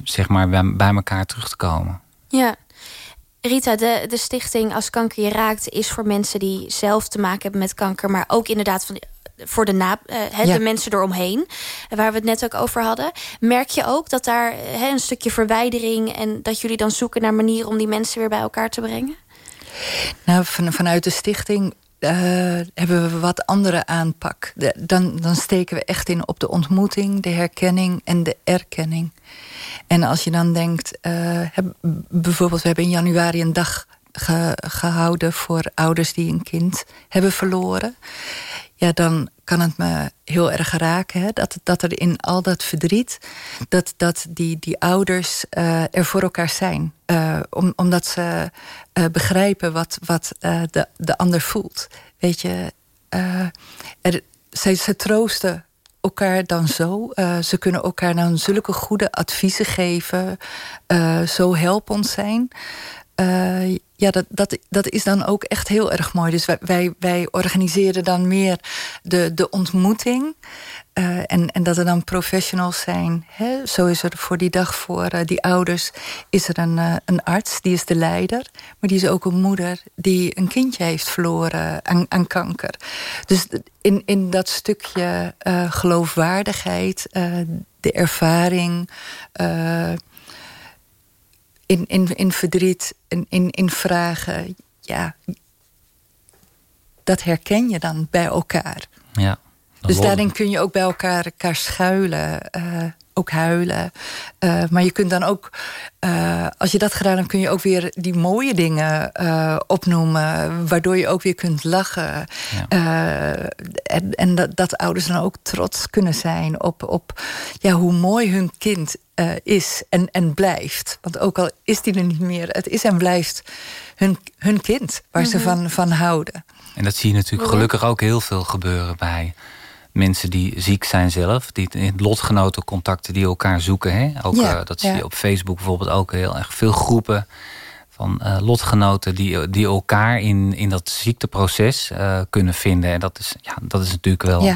[SPEAKER 6] zeg maar, bij, bij elkaar terug te komen.
[SPEAKER 4] Ja. Rita, de, de stichting Als Kanker Je Raakt is voor mensen die zelf te maken hebben met kanker, maar ook inderdaad van voor de, na, uh, de mensen eromheen. Waar we het net ook over hadden. Merk je ook dat daar een stukje verwijdering... en dat jullie dan zoeken naar manieren om die mensen weer bij elkaar te brengen?
[SPEAKER 5] Nou, van, vanuit de stichting uh, hebben we wat andere aanpak. De, dan, dan steken we echt in op de ontmoeting, de herkenning en de erkenning. En als je dan denkt, uh, heb, bijvoorbeeld, we hebben in januari een dag ge, gehouden voor ouders die een kind hebben verloren ja, dan kan het me heel erg raken. Hè? Dat, dat er in al dat verdriet, dat, dat die, die ouders uh, er voor elkaar zijn. Uh, om, omdat ze uh, begrijpen wat, wat de, de ander voelt. Weet je, er, ze, ze troosten elkaar dan zo. ze kunnen elkaar dan zulke goede adviezen geven. zo helpend zijn. Uh, ja, dat, dat, dat is dan ook echt heel erg mooi. Dus wij, wij, wij organiseren dan meer de, de ontmoeting. Uh, en, en dat er dan professionals zijn. Hè? Zo is er voor die dag voor uh, die ouders... is er een, een arts, die is de leider. Maar die is ook een moeder die een kindje heeft verloren aan, aan kanker. Dus in, in dat stukje geloofwaardigheid, de ervaring in, in, in verdriet, in, in, in vragen. Ja, dat herken je dan bij elkaar.
[SPEAKER 6] Ja,
[SPEAKER 5] dus daarin kun je ook bij elkaar, elkaar schuilen. Uh, ook huilen. Uh, maar je kunt dan ook, uh, als je dat gedaan hebt, kun je ook weer die mooie dingen opnoemen. Waardoor je ook weer kunt lachen. Ja. en en dat, dat, ouders dan ook trots kunnen zijn op, op ja, hoe mooi hun kind uh, is en, en blijft. Want ook al is die er niet meer, het is en blijft hun, hun kind waar ze mhm. van, van houden.
[SPEAKER 6] En dat zie je natuurlijk gelukkig ook heel veel gebeuren bij mensen die ziek zijn zelf. Die lotgenotencontacten die elkaar zoeken. Hè? Ook, ja, uh, dat zie je op Facebook bijvoorbeeld ook heel erg veel groepen van uh, lotgenoten die, die elkaar in, in dat ziekteproces uh, kunnen vinden. En dat is, ja, dat is natuurlijk wel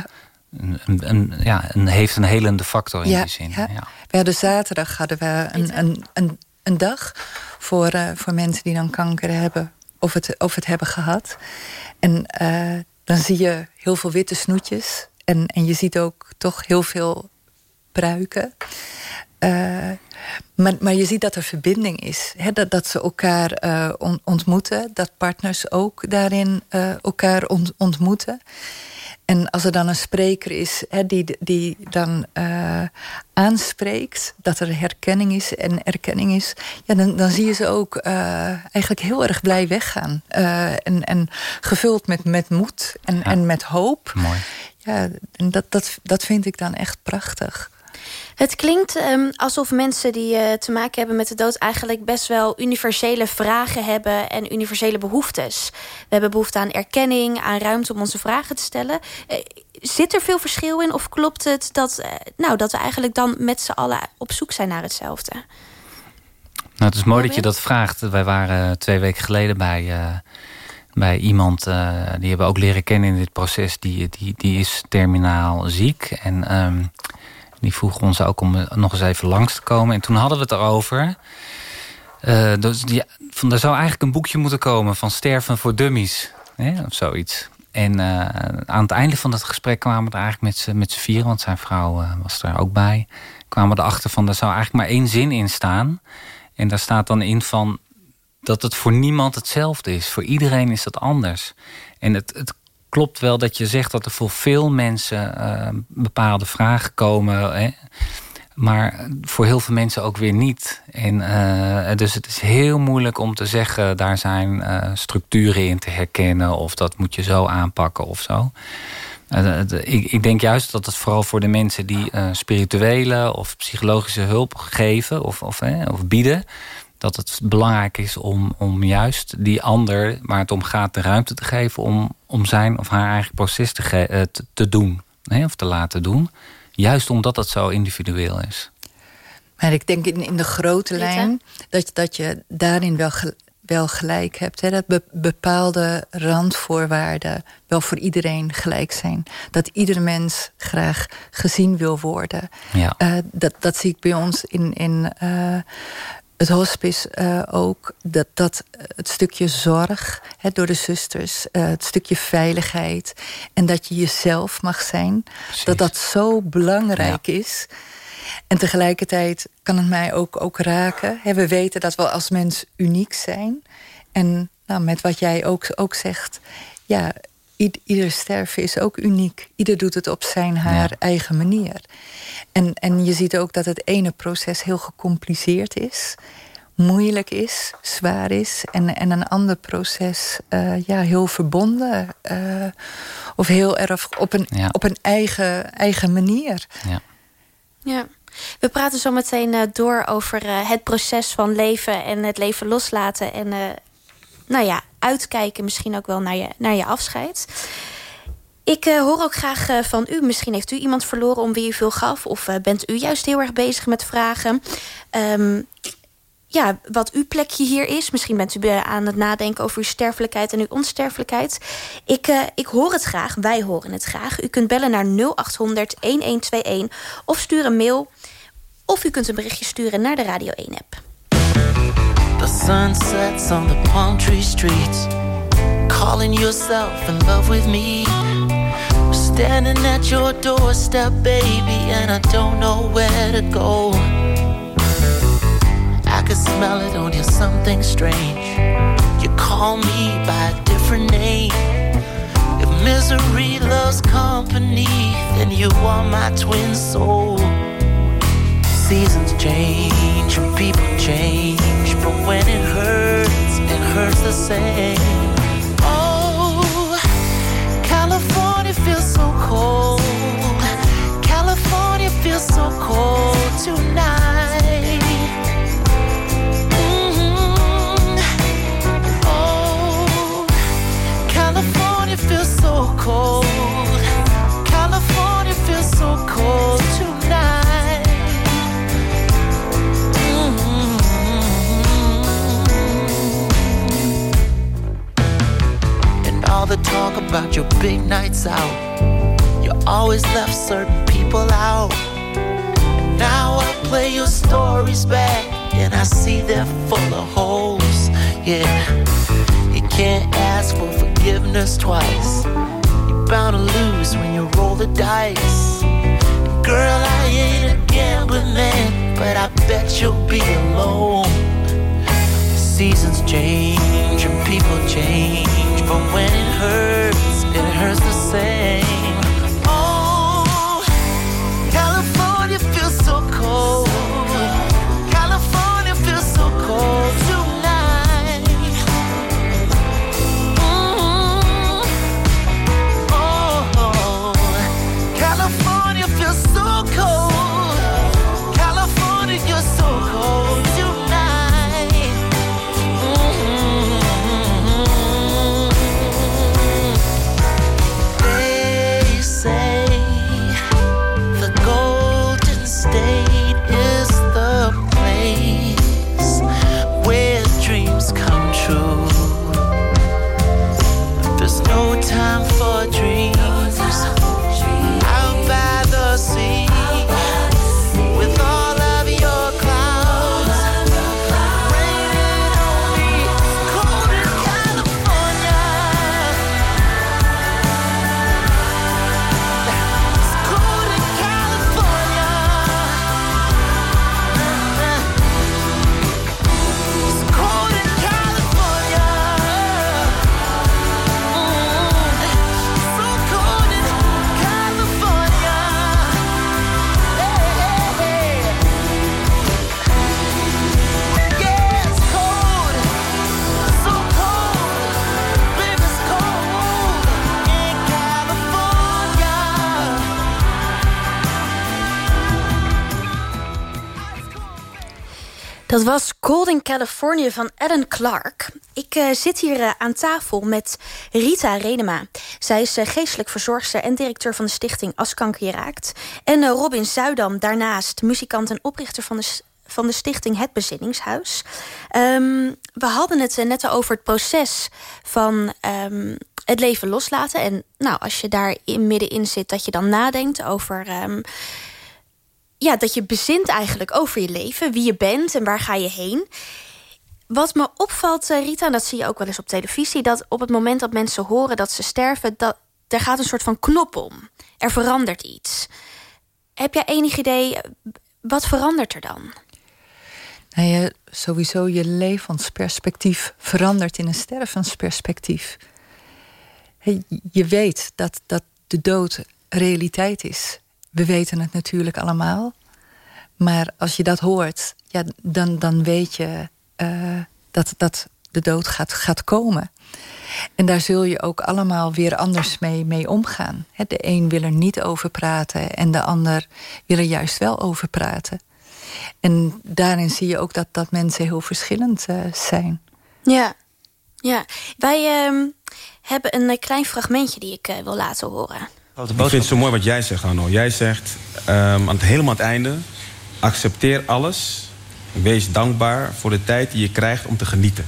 [SPEAKER 6] een, een, ja, een, heeft een helende factor in
[SPEAKER 5] ja,
[SPEAKER 6] die zin.
[SPEAKER 5] Ja. We hadden zaterdag hadden we een, een, een, een dag voor, uh, voor mensen die dan kanker hebben of het, of het hebben gehad. En uh, dan zie je heel veel witte snoetjes. En, en je ziet ook toch heel veel pruiken. Uh, maar, maar je ziet dat er verbinding is. Hè? Dat, dat ze elkaar uh, on, ontmoeten. Dat partners ook daarin elkaar ont, ontmoeten. En als er dan een spreker is hè, die, die dan uh, aanspreekt, dat er herkenning is en erkenning is, ja, dan, dan zie je ze ook uh, eigenlijk heel erg blij weggaan. Uh, en, en gevuld met, met moed en, ja. en met hoop.
[SPEAKER 6] Mooi.
[SPEAKER 5] Ja, en dat, dat, dat vind ik dan echt prachtig.
[SPEAKER 4] Het klinkt um, alsof mensen die uh, te maken hebben met de dood... eigenlijk best wel universele vragen hebben en universele behoeftes. We hebben behoefte aan erkenning, aan ruimte om onze vragen te stellen. Uh, zit er veel verschil in of klopt het dat, uh, nou, dat we eigenlijk dan met z'n allen op zoek zijn naar hetzelfde?
[SPEAKER 6] Nou, het is mooi dat je dat vraagt. Wij waren twee weken geleden bij bij iemand, uh, die hebben we ook leren kennen in dit proces, die, die, die is terminaal ziek. En um, die vroeg ons ook om nog eens even langs te komen. En toen hadden we het erover. Dus die, van, er zou eigenlijk een boekje moeten komen van Sterven voor Dummies. Hè, of zoiets. En uh, aan het einde van dat gesprek kwamen we er eigenlijk met z'n vieren... want zijn vrouw was er ook bij. Kwamen we erachter van, er zou eigenlijk maar één zin in staan. En daar staat dan in van dat het voor niemand hetzelfde is. Voor iedereen is dat anders. En het, het klopt wel dat je zegt dat er voor veel mensen uh, bepaalde vragen komen. Hè? Maar voor heel veel mensen ook weer niet. En, uh, dus het is heel moeilijk om te zeggen... daar zijn uh, structuren in te herkennen... of dat moet je zo aanpakken of zo. ik, ik, denk juist dat het vooral voor de mensen... die spirituele of psychologische hulp geven of, of, of bieden dat het belangrijk is om, om juist die ander waar het om gaat de ruimte te geven om, om zijn of haar eigen proces te, te, te, doen. Hè, of te laten doen. Juist omdat het zo individueel is.
[SPEAKER 5] Maar ik denk in, in de grote lijn dat, dat je daarin wel, wel gelijk hebt. Hè, dat be, bepaalde randvoorwaarden wel voor iedereen gelijk zijn. Dat ieder mens graag gezien wil worden.
[SPEAKER 6] Ja.
[SPEAKER 5] Uh, dat, dat zie ik bij ons in, in uh, het hospice uh, ook, dat, dat het stukje zorg hè, door de zusters, uh, het stukje veiligheid en dat je jezelf mag zijn, Precies. dat dat zo belangrijk ja. is. En tegelijkertijd kan het mij ook, ook raken. Hè, we weten dat we als mens uniek zijn. En nou, met wat jij ook, ook zegt, ja, ieder sterven is ook uniek. Ieder doet het op zijn haar ja. eigen manier. En, en je ziet ook dat het ene proces heel gecompliceerd is. Moeilijk is, zwaar is. En, en een ander proces uh, ja, heel verbonden. Uh, of heel erg op een,
[SPEAKER 6] ja.
[SPEAKER 5] op een eigen, eigen manier.
[SPEAKER 6] Ja.
[SPEAKER 4] ja. We praten zo meteen uh, door over het proces van leven en het leven loslaten. En nou ja, uitkijken misschien ook wel naar je, naar je afscheid. Ik uh, hoor ook graag uh, van u. Misschien heeft u iemand verloren om wie u veel gaf. Of uh, bent u juist heel erg bezig met vragen. Um, ja, wat uw plekje hier is. Misschien bent u aan het nadenken over uw sterfelijkheid en uw onsterfelijkheid. Ik, ik hoor het graag. Wij horen het graag. U kunt bellen naar 0800 1121 of stuur een mail. Of u kunt een berichtje sturen naar de Radio 1-app.
[SPEAKER 7] The sun sets on the palm tree streets. Calling yourself in love with me. Standing at your doorstep, baby, and I don't know where to go. I can smell it on you, something strange. You call me by a different name. If misery loves company, then you are my twin soul. Seasons change and people change, but when it hurts, it hurts the same. Oh, California feels so cold. California feels so cold tonight. Mm-hmm. Oh, California feels so cold. California feels so cold all the talk about your big nights out. You always left certain people out. And now I play your stories back, and I see they're full of holes. Yeah, you can't ask for forgiveness twice. You're bound to lose when you roll the dice. Girl, I ain't a gambling man, but I bet you'll be alone. Seasons change and people change, but when it hurts, it hurts the same. California
[SPEAKER 4] van Adam Clark. Ik eh, zit hier eh, aan tafel met Rita Redema. Zij is eh, geestelijk verzorgster en directeur van de stichting Als Kanker je raakt. En Robin Zuidam, daarnaast muzikant en oprichter van de, van de stichting Het Bezinningshuis. Ehm, we hadden het net over het proces van ehm, het leven loslaten. En nou, als je daar in, middenin zit, dat je dan nadenkt over... ehm, ja, dat je bezint eigenlijk over je leven. Wie je bent en waar ga je heen. Wat me opvalt, eh, Rita, en dat zie je ook wel eens op televisie... dat op het moment dat mensen horen dat ze sterven... Dat, er gaat een soort van knop om. Er verandert iets. Heb jij enig idee, eh, wat verandert er dan?
[SPEAKER 5] Nou ja, sowieso je levensperspectief verandert in een stervensperspectief. Je weet dat, dat de dood realiteit is. We weten het natuurlijk allemaal. Maar als je dat hoort, ja, dan, dan weet je eh, dat, dat de dood gaat, gaat komen. En daar zul je ook allemaal weer anders mee, mee omgaan. De een wil er niet over praten en de ander wil er juist wel over praten. En daarin zie je ook dat, dat mensen heel verschillend eh, zijn.
[SPEAKER 4] Ja, ja. wij ehm, hebben een eh, klein fragmentje die ik wil laten horen.
[SPEAKER 8] Ik vind het zo mooi wat jij zegt, Hanno. Jij zegt ehm, aan het, helemaal aan het einde... accepteer alles. Wees dankbaar voor de tijd die je krijgt om te genieten.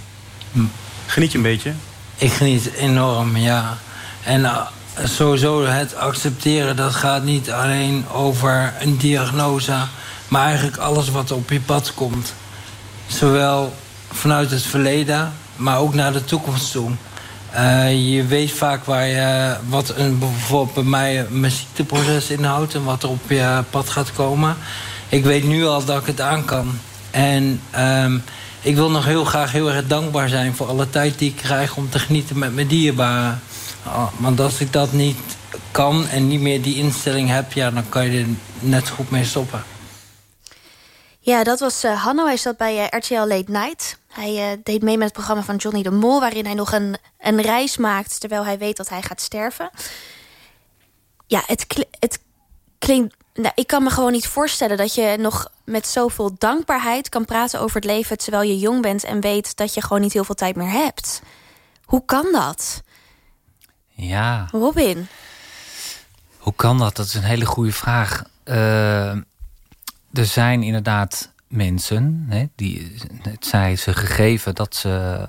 [SPEAKER 8] Geniet je een beetje?
[SPEAKER 9] Ik geniet enorm, ja. En uh, sowieso het accepteren, dat gaat niet alleen over een diagnose... maar eigenlijk alles wat op je pad komt. Zowel vanuit het verleden, maar ook naar de toekomst toe. Uh, je weet vaak waar je, wat een, bijvoorbeeld bij mij mijn ziekteproces inhoudt... en wat er op je pad gaat komen. Ik weet nu al dat ik het aan kan. En um, ik wil nog heel graag heel erg dankbaar zijn... voor alle tijd die ik krijg om te genieten met mijn dierbaren. Oh, want als ik dat niet kan en niet meer die instelling heb... Ja, dan kan je er net goed mee stoppen.
[SPEAKER 4] Ja, dat was uh, Hanno. Hij zat bij RTL Late Night. Hij uh, deed mee met het programma van Johnny de Mol... waarin hij nog een, een reis maakt... terwijl hij weet dat hij gaat sterven. Ja, het, kl het klinkt... Nou, ik kan me gewoon niet voorstellen dat je nog met zoveel dankbaarheid... kan praten over het leven terwijl je jong bent... en weet dat je gewoon niet heel veel tijd meer hebt. Hoe kan dat?
[SPEAKER 6] Ja.
[SPEAKER 4] Robin?
[SPEAKER 6] Hoe kan dat? Dat is een hele goede vraag. Uh, er zijn inderdaad mensen, hè, die, het zij ze gegeven dat ze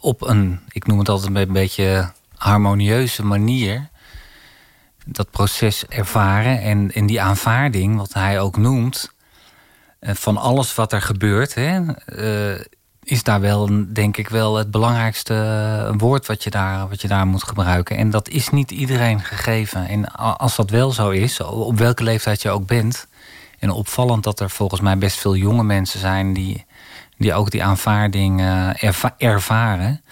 [SPEAKER 6] op een, ik noem het altijd een beetje harmonieuze manier, dat proces ervaren en in die aanvaarding, wat hij ook noemt, eh, van alles wat er gebeurt, hè, uh, is daar wel, denk ik, wel het belangrijkste woord wat je, daar, wat je daar moet gebruiken. En dat is niet iedereen gegeven. En als dat wel zo is, op welke leeftijd je ook bent. En opvallend dat er volgens mij best veel jonge mensen zijn die, die ook die aanvaarding uh, ervaren.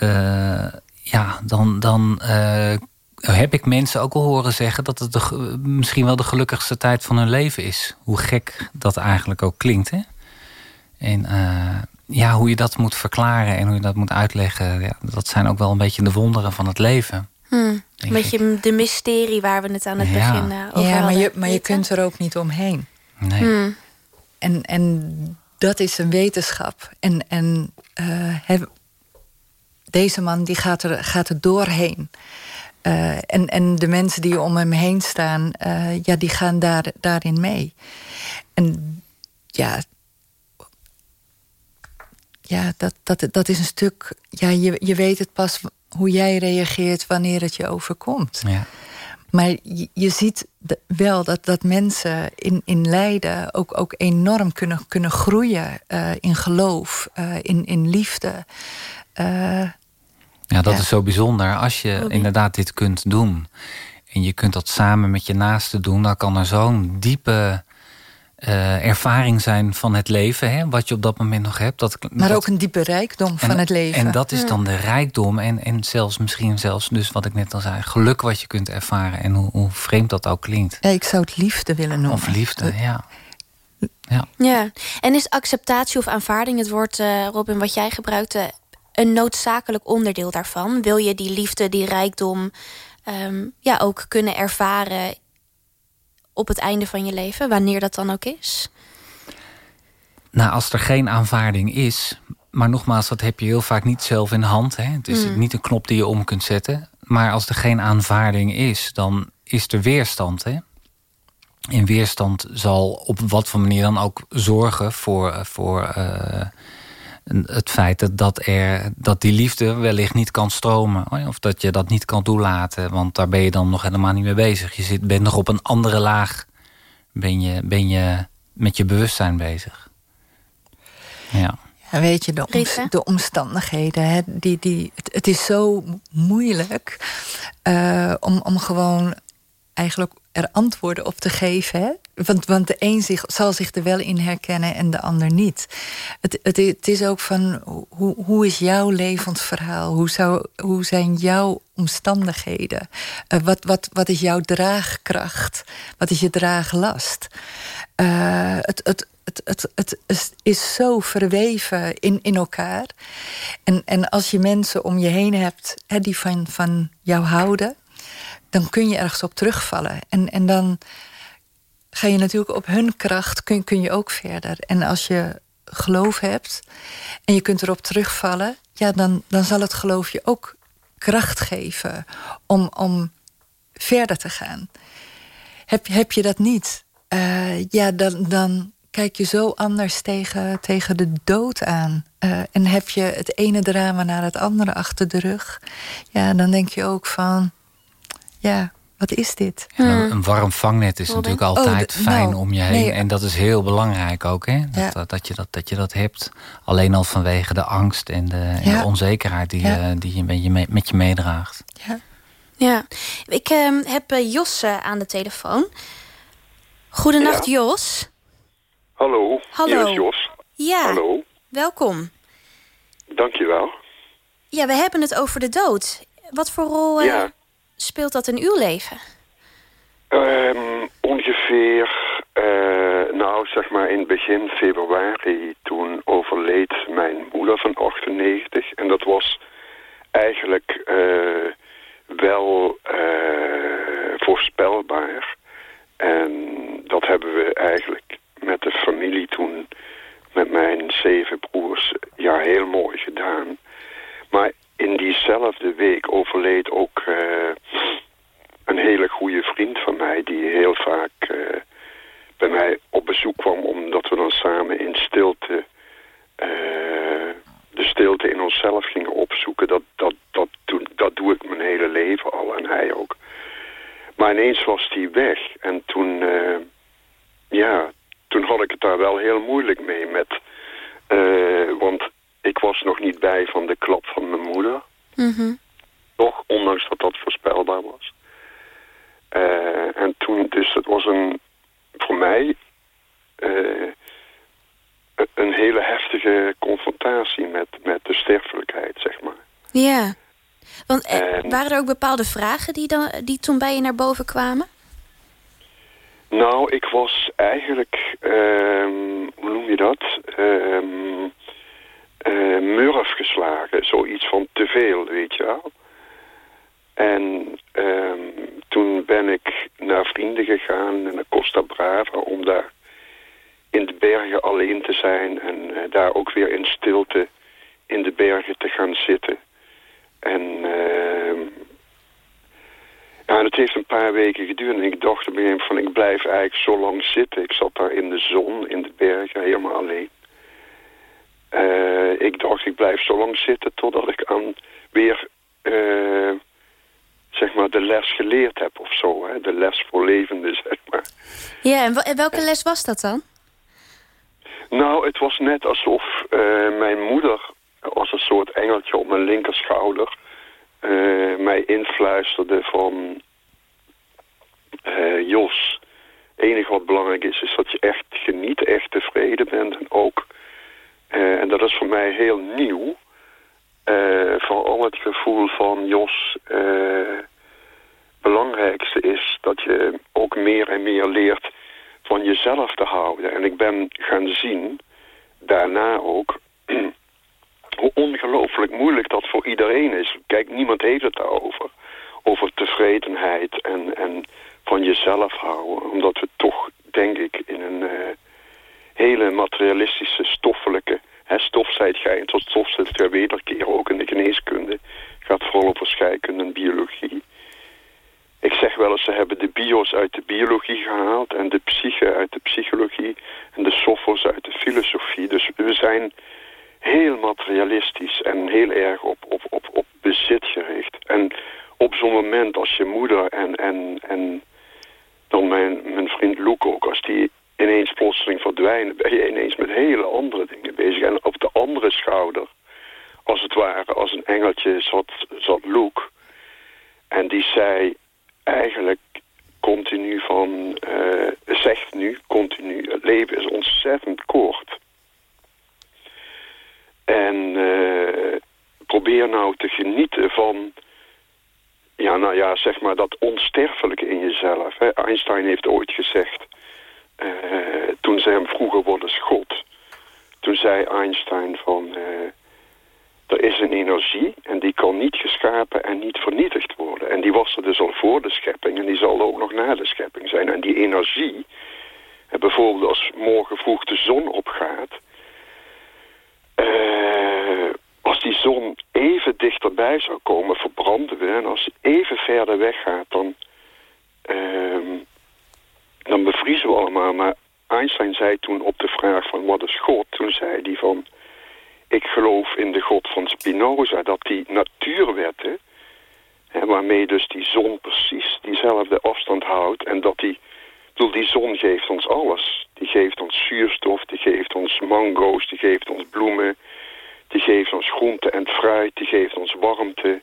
[SPEAKER 6] Uh, ja, dan, dan uh, heb ik mensen ook al horen zeggen dat het de, misschien wel de gelukkigste tijd van hun leven is. Hoe gek dat eigenlijk ook klinkt. Hè? En ja, hoe je dat moet verklaren en hoe je dat moet uitleggen, ja, dat zijn ook wel een beetje de wonderen van het leven.
[SPEAKER 4] Hmm, een beetje de mysterie waar we het aan het ja. begin uh, over
[SPEAKER 5] Ja, maar je, maar je kunt er ook niet omheen.
[SPEAKER 6] Nee. Hmm.
[SPEAKER 5] En, en dat is een wetenschap. En, en uh, deze man die gaat, er, gaat er doorheen. Uh, en, en de mensen die om hem heen staan, uh, ja, die gaan daar, daarin mee. En ja, ja dat, dat, dat is een stuk. Ja, je, je weet het pas hoe jij reageert wanneer het je overkomt.
[SPEAKER 6] Ja.
[SPEAKER 5] Maar je, je ziet wel dat, dat mensen in, in lijden ook, ook enorm kunnen, kunnen groeien uh, in geloof, in, in liefde.
[SPEAKER 6] Ja, dat is zo bijzonder. Als je inderdaad dit kunt doen en je kunt dat samen met je naasten doen, dan kan er zo'n diepe uh, ervaring zijn van het leven, hè, wat je op dat moment nog hebt. Dat,
[SPEAKER 5] maar
[SPEAKER 6] dat,
[SPEAKER 5] ook een diepe rijkdom van het leven.
[SPEAKER 6] En dat is dan de rijkdom en, en zelfs misschien zelfs, dus wat ik net al zei, geluk wat je kunt ervaren. En hoe, hoe vreemd dat ook klinkt.
[SPEAKER 5] Ja, ik zou het liefde willen noemen.
[SPEAKER 6] Of liefde, ja.
[SPEAKER 4] Ja. ja. En is acceptatie of aanvaarding, het woord, uh, Robin, wat jij gebruikte, een noodzakelijk onderdeel daarvan? Wil je die liefde, die rijkdom um, ja, ook kunnen ervaren op het einde van je leven, wanneer dat dan ook is?
[SPEAKER 6] Nou, als er geen aanvaarding is, maar nogmaals, dat heb je heel vaak niet zelf in de hand. Hè? Het is mm. niet een knop die je om kunt zetten. Maar als er geen aanvaarding is, dan is er weerstand. Hè? En weerstand zal op wat voor manier dan ook zorgen voor, voor uh, het feit dat, dat, er, dat die liefde wellicht niet kan stromen. Of dat je dat niet kan toelaten. Want daar ben je dan nog helemaal niet mee bezig. Je zit, bent nog op een andere laag. Ben je, ben je met je bewustzijn bezig. Ja.
[SPEAKER 5] Ja, weet je, de, om, de omstandigheden. Hè, die, die, het, het, is zo moeilijk uh, om, om gewoon eigenlijk er antwoorden op te geven. Hè? Want, want de een zich, zal zich er wel in herkennen en de ander niet. Het, het, het is ook van, hoe, hoe is jouw levensverhaal? Hoe, zou, hoe zijn jouw omstandigheden? Uh, wat, wat, wat is jouw draagkracht? Wat is je draaglast? Uh, het, het, het, het, het is zo verweven in, in elkaar. En, en als je mensen om je heen hebt hè, die van, van jou houden dan kun je ergens op terugvallen. En, en dan ga je natuurlijk op hun kracht, kun, kun je ook verder. En als je geloof hebt en je kunt erop terugvallen... ja, dan, dan zal het geloof je ook kracht geven om, om verder te gaan. Heb, heb je dat niet, uh, ja, dan, dan kijk je zo anders tegen, tegen de dood aan. Uh, en heb je het ene drama naar het andere achter de rug... ja, dan denk je ook van ja, wat is dit?
[SPEAKER 6] Ja, een warm vangnet is natuurlijk altijd oh, fijn nou, om je heen. En dat is heel belangrijk ook, hè? Dat, ja. dat, je dat, dat je dat hebt. Alleen al vanwege de angst en de, en de onzekerheid die, ja. je, die je met je, mee, met je meedraagt.
[SPEAKER 4] Ja, ja. ik uh, heb uh, Jos uh, aan de telefoon. Goedenacht, Jos.
[SPEAKER 10] Hallo,
[SPEAKER 4] Hallo.
[SPEAKER 10] hier is Jos.
[SPEAKER 4] Ja,
[SPEAKER 10] Hallo.
[SPEAKER 4] welkom.
[SPEAKER 10] Dankjewel.
[SPEAKER 4] Ja, we hebben het over de dood. Wat voor rol...
[SPEAKER 10] Ja
[SPEAKER 4] speelt dat in uw leven?
[SPEAKER 10] Um, ongeveer, uh, nou zeg maar in begin februari, toen overleed mijn moeder van 98. En dat was eigenlijk uh, wel uh, voorspelbaar. En dat hebben we eigenlijk met de familie toen, met mijn zeven broers, ja heel mooi gedaan. In diezelfde week overleed ook uh, een hele goede vriend van mij... die heel vaak uh, bij mij op bezoek kwam... omdat we dan samen in stilte... Uh, de stilte in onszelf gingen opzoeken. Dat, dat, dat, doe, dat doe ik mijn hele leven al en hij ook. maar ineens was die weg. En toen, ja, toen had ik het daar wel heel moeilijk mee. Met, want ik was nog niet bij van de klap van mijn moeder.
[SPEAKER 4] Mm
[SPEAKER 10] Toch, ondanks dat dat voorspelbaar was. Uh, en toen, dus het was een, voor mij een hele heftige confrontatie met, met de sterfelijkheid, zeg maar.
[SPEAKER 4] Ja. Want eh, waren ook bepaalde vragen die, dan, die toen bij je naar boven kwamen?
[SPEAKER 10] Nou, ik was eigenlijk, um, hoe noem je dat? Um, uh, murf geslagen. Zoiets van te veel, weet je wel. En um, toen ben ik naar vrienden gegaan, naar Costa Brava... om daar in de bergen alleen te zijn... en uh, daar ook weer in stilte in de bergen te gaan zitten... En uh, ja, het heeft een paar weken geduurd. En ik dacht op een van ik blijf eigenlijk zo lang zitten. Ik zat daar in de zon, in de bergen, helemaal alleen. Uh, ik dacht, ik blijf zo lang zitten totdat ik aan weer, uh, zeg maar, de les geleerd heb of zo. Hè? De les voor levende, zeg maar.
[SPEAKER 4] Ja, en welke les was dat dan?
[SPEAKER 10] Nou, het was net alsof uh, mijn moeder als een soort engeltje op mijn linkerschouder uh, mij influisterde van uh, Jos. Het enige wat belangrijk is, is dat je echt geniet, echt tevreden bent. En ook, uh, en dat is voor mij heel nieuw, vooral het gevoel van Jos... belangrijkste is dat je ook meer en meer leert van jezelf te houden. En ik ben gaan zien, daarna ook, hoe ongelooflijk moeilijk dat voor iedereen is. Kijk, niemand heeft het daarover. Over tevredenheid en, en van jezelf houden. Omdat we toch, denk ik, in een uh, hele materialistische, stoffelijke... Hè, stof zijt en tot stof weer wederkeer ook in de geneeskunde. gaat vooral over scheikunde en biologie. Ik zeg wel eens, ze hebben de bios uit de biologie gehaald... en de psyche uit de psychologie... en de sophos uit de filosofie. Dus we zijn heel materialistisch en heel erg op, op, op, op bezit gericht. En op zo'n moment als je moeder en, en, en dan mijn, mijn vriend Luke ook, als die ineens plotseling verdwijnen, ben je ineens met hele andere dingen bezig. En op de andere schouder, als het ware, als een engeltje zat, zat Luke. En die zei eigenlijk continu van, uh, zegt nu continu, het leven is ontzettend kort. En uh, probeer nou te genieten van... Ja, nou ja, zeg maar dat onsterfelijke in jezelf. Hè? Einstein heeft ooit gezegd... Uh, toen ze hem vroegen, wat is God? Toen zei Einstein van... Uh, er is een energie en die kan niet geschapen en niet vernietigd worden. En die was er dus al voor de schepping en die zal ook nog na de schepping zijn. En die energie, bijvoorbeeld als morgen vroeg de zon opgaat... Uh, als die zon even dichterbij zou komen, verbranden we. En als die even verder weggaat, dan, uh, dan bevriezen we allemaal. Maar Einstein zei toen op de vraag van wat is God? Toen zei hij van, ik geloof in de God van Spinoza, dat die natuurwetten, hè, waarmee dus die zon precies diezelfde afstand houdt en dat die bedoel, die zon geeft ons alles. Die geeft ons zuurstof, die geeft ons mango's, die geeft ons bloemen. Die geeft ons groente en fruit, die geeft ons warmte.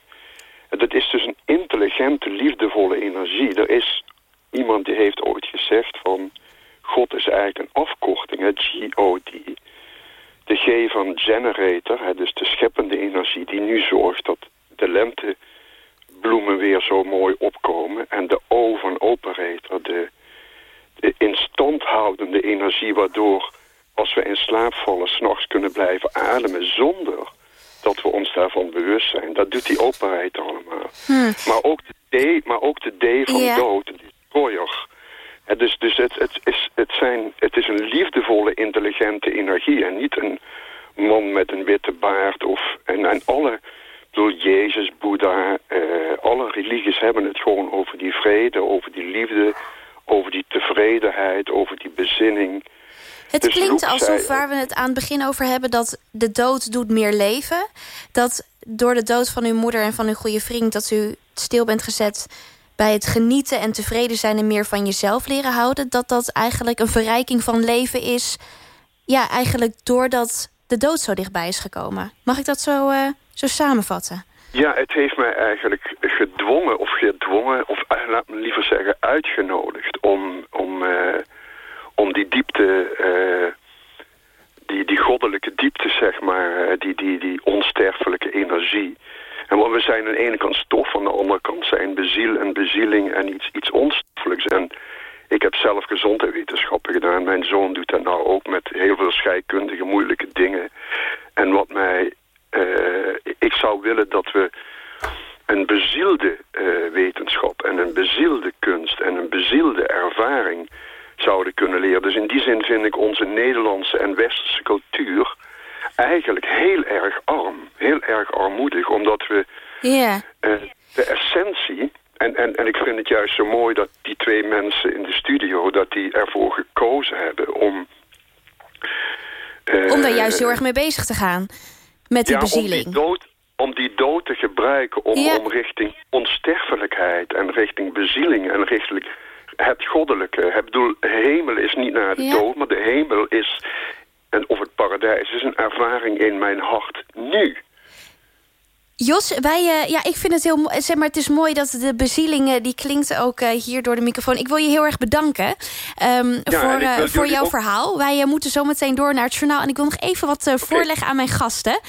[SPEAKER 10] En dat is dus een intelligente, liefdevolle energie. Er is iemand die heeft ooit gezegd van... God is eigenlijk een afkorting, G-O-D. De G van generator, hè, dus de scheppende energie die nu zorgt dat de lentebloemen weer zo mooi opkomen. En de O van operator, de instandhoudende energie... waardoor als we in slaap vallen s'nachts kunnen blijven ademen... zonder dat we ons daarvan bewust zijn. Dat doet die operator allemaal.
[SPEAKER 4] Hmm.
[SPEAKER 10] Maar, ook de D, maar ook de D van dood, de destroyer. dus dus het, het, is, het, zijn, het is een liefdevolle, intelligente energie... en niet een man met een witte baard. Of, en, en alle, bedoel, Jezus, Boeddha, eh, alle religies hebben het gewoon over die vrede, over die liefde over die tevredenheid, over die bezinning.
[SPEAKER 4] Het dus klinkt alsof waar we het aan het begin over hebben... dat de dood doet meer leven. Dat door de dood van uw moeder en van uw goede vriend... dat u stil bent gezet bij het genieten en tevreden zijn en meer van jezelf leren houden, dat dat eigenlijk een verrijking van leven is. Ja, eigenlijk doordat de dood zo dichtbij is gekomen. Mag ik dat zo, uh, zo samenvatten?
[SPEAKER 10] Ja, het heeft mij eigenlijk gedwongen of gedwongen, of eh, laat me liever zeggen uitgenodigd om, om, uh, om die diepte, uh, die, die goddelijke diepte, zeg maar, die, die, die onsterfelijke energie. En want we zijn aan de ene kant stof, aan de andere kant zijn beziel en bezieling en iets, iets onsterfelijks. En ik heb zelf gezondheidswetenschappen gedaan. Mijn zoon doet dat nou ook met heel veel scheikundige moeilijke dingen. En wat mij... zou willen dat we een bezielde uh, wetenschap en een bezielde kunst en een bezielde ervaring zouden kunnen leren. Dus in die zin vind ik onze Nederlandse en westerse cultuur eigenlijk heel erg arm. Heel erg armoedig, omdat we
[SPEAKER 4] yeah. uh,
[SPEAKER 10] de essentie... En, en, en ik vind het juist zo mooi dat die twee mensen in de studio... dat die ervoor gekozen hebben om...
[SPEAKER 4] Uh, om daar juist heel erg mee bezig te gaan. Met die
[SPEAKER 10] ja,
[SPEAKER 4] bezieling.
[SPEAKER 10] Om die, dood, om die dood te gebruiken om,
[SPEAKER 4] Ja.
[SPEAKER 10] om richting onsterfelijkheid... en richting bezieling en richting het goddelijke. Ik bedoel, hemel is niet naar de
[SPEAKER 4] Ja.
[SPEAKER 10] dood, maar de hemel is... En of het paradijs is een ervaring in mijn hart nu.
[SPEAKER 4] Jos, wij, eh, ja, ik vind het heel mooi. Zeg maar, het is mooi dat de bezieling eh, die klinkt ook eh, hier door de microfoon. Ik wil je heel erg bedanken ehm,
[SPEAKER 10] Ja,
[SPEAKER 4] voor, voor jouw
[SPEAKER 10] ook-
[SPEAKER 4] verhaal. Wij moeten zo meteen door naar het journaal. En ik wil nog even wat voorleggen aan mijn gasten.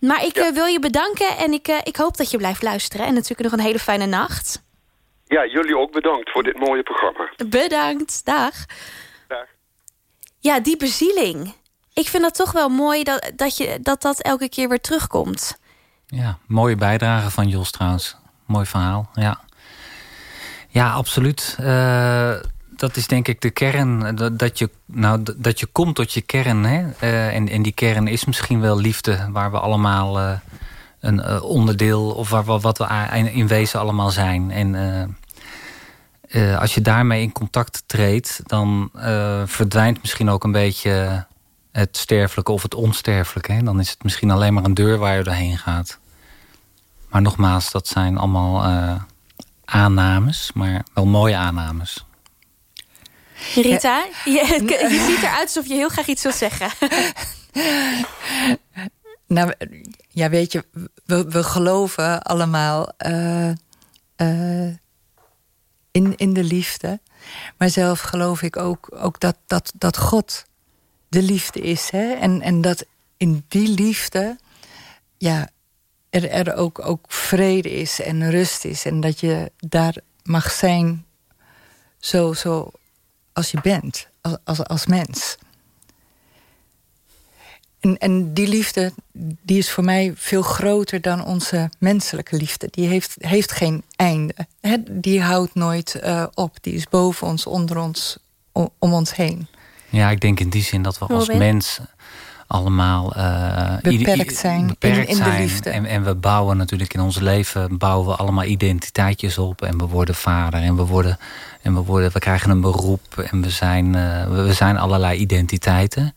[SPEAKER 4] Maar ik wil je bedanken en ik, ik hoop dat je blijft luisteren. En natuurlijk nog een hele fijne nacht.
[SPEAKER 10] Ja, jullie ook bedankt voor dit mooie programma.
[SPEAKER 4] Bedankt, dag.
[SPEAKER 10] Dag.
[SPEAKER 4] Ja, die bezieling. Ik vind dat toch wel mooi dat dat, je, dat, dat elke keer weer terugkomt.
[SPEAKER 6] Ja, mooie bijdrage van Jos trouwens. Mooi verhaal, ja. Ja, absoluut. Eh, dat is denk ik de kern. eh, Dat, dat, je, nou, dat je komt tot je kern. Hè? Eh, en, en die kern is misschien wel liefde. Waar we allemaal een onderdeel... of waar, we- wat we in wezen allemaal zijn. En als je daarmee in contact treedt... dan verdwijnt misschien ook een beetje het sterfelijke of het onsterfelijke. Hè? Dan is het misschien alleen maar een deur waar je doorheen gaat. Maar nogmaals, dat zijn allemaal eh, aannames, maar wel mooie aannames.
[SPEAKER 4] Rita, je, je ziet eruit alsof je heel graag iets wilt zeggen.
[SPEAKER 5] Nou, ja, weet je, we, we geloven allemaal eh, eh, in, in de liefde. Maar zelf geloof ik ook, ook dat, dat, dat God de liefde is. Hè? En, en dat in die liefde ja, er, er ook, ook vrede is en rust is. En dat je daar mag zijn zo, zo als je bent, als, als, als mens. En, en die liefde die is voor mij veel groter dan onze menselijke liefde. Die heeft, heeft geen einde. Hè? Die houdt nooit eh, op. Die is boven ons, onder ons, om, om ons heen.
[SPEAKER 6] Ja, ik denk in die zin dat we als mens allemaal eh,
[SPEAKER 5] Beperkt zijn in-
[SPEAKER 6] beperkt
[SPEAKER 5] in de
[SPEAKER 6] zijn.
[SPEAKER 5] liefde.
[SPEAKER 6] En, en we bouwen natuurlijk in ons leven bouwen we allemaal identiteitjes op. En we worden vader en we, worden, en we, worden, we krijgen een beroep. En we zijn, eh, we we zijn allerlei identiteiten.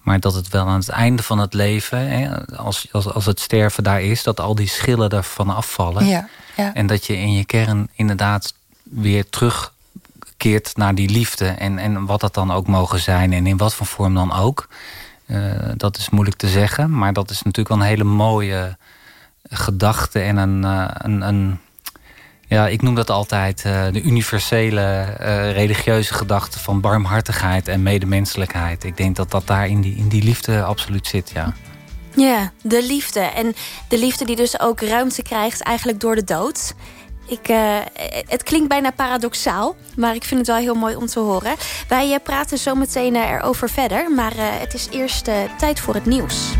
[SPEAKER 6] Maar dat het wel aan het einde van het leven, hè, als, als, als het sterven daar is, dat al die schillen ervan afvallen.
[SPEAKER 5] Ja, ja.
[SPEAKER 6] En dat je in je kern inderdaad weer terugkeert naar die liefde. En, en wat dat dan ook mogen zijn en in wat voor vorm dan ook. Eh, dat is moeilijk te zeggen, maar dat is natuurlijk wel een hele mooie gedachte en een, eh, een, een ja, ik noem dat altijd eh, de universele religieuze gedachte van barmhartigheid en medemenselijkheid. Ik denk dat dat daar in die, in die liefde absoluut zit, ja.
[SPEAKER 4] Ja, de liefde. En de liefde die dus ook ruimte krijgt eigenlijk door de dood. Ik, eh, het klinkt bijna paradoxaal, maar ik vind het wel heel mooi om te horen. Wij eh, praten zo meteen eh, erover verder, maar het is eerst tijd voor het nieuws.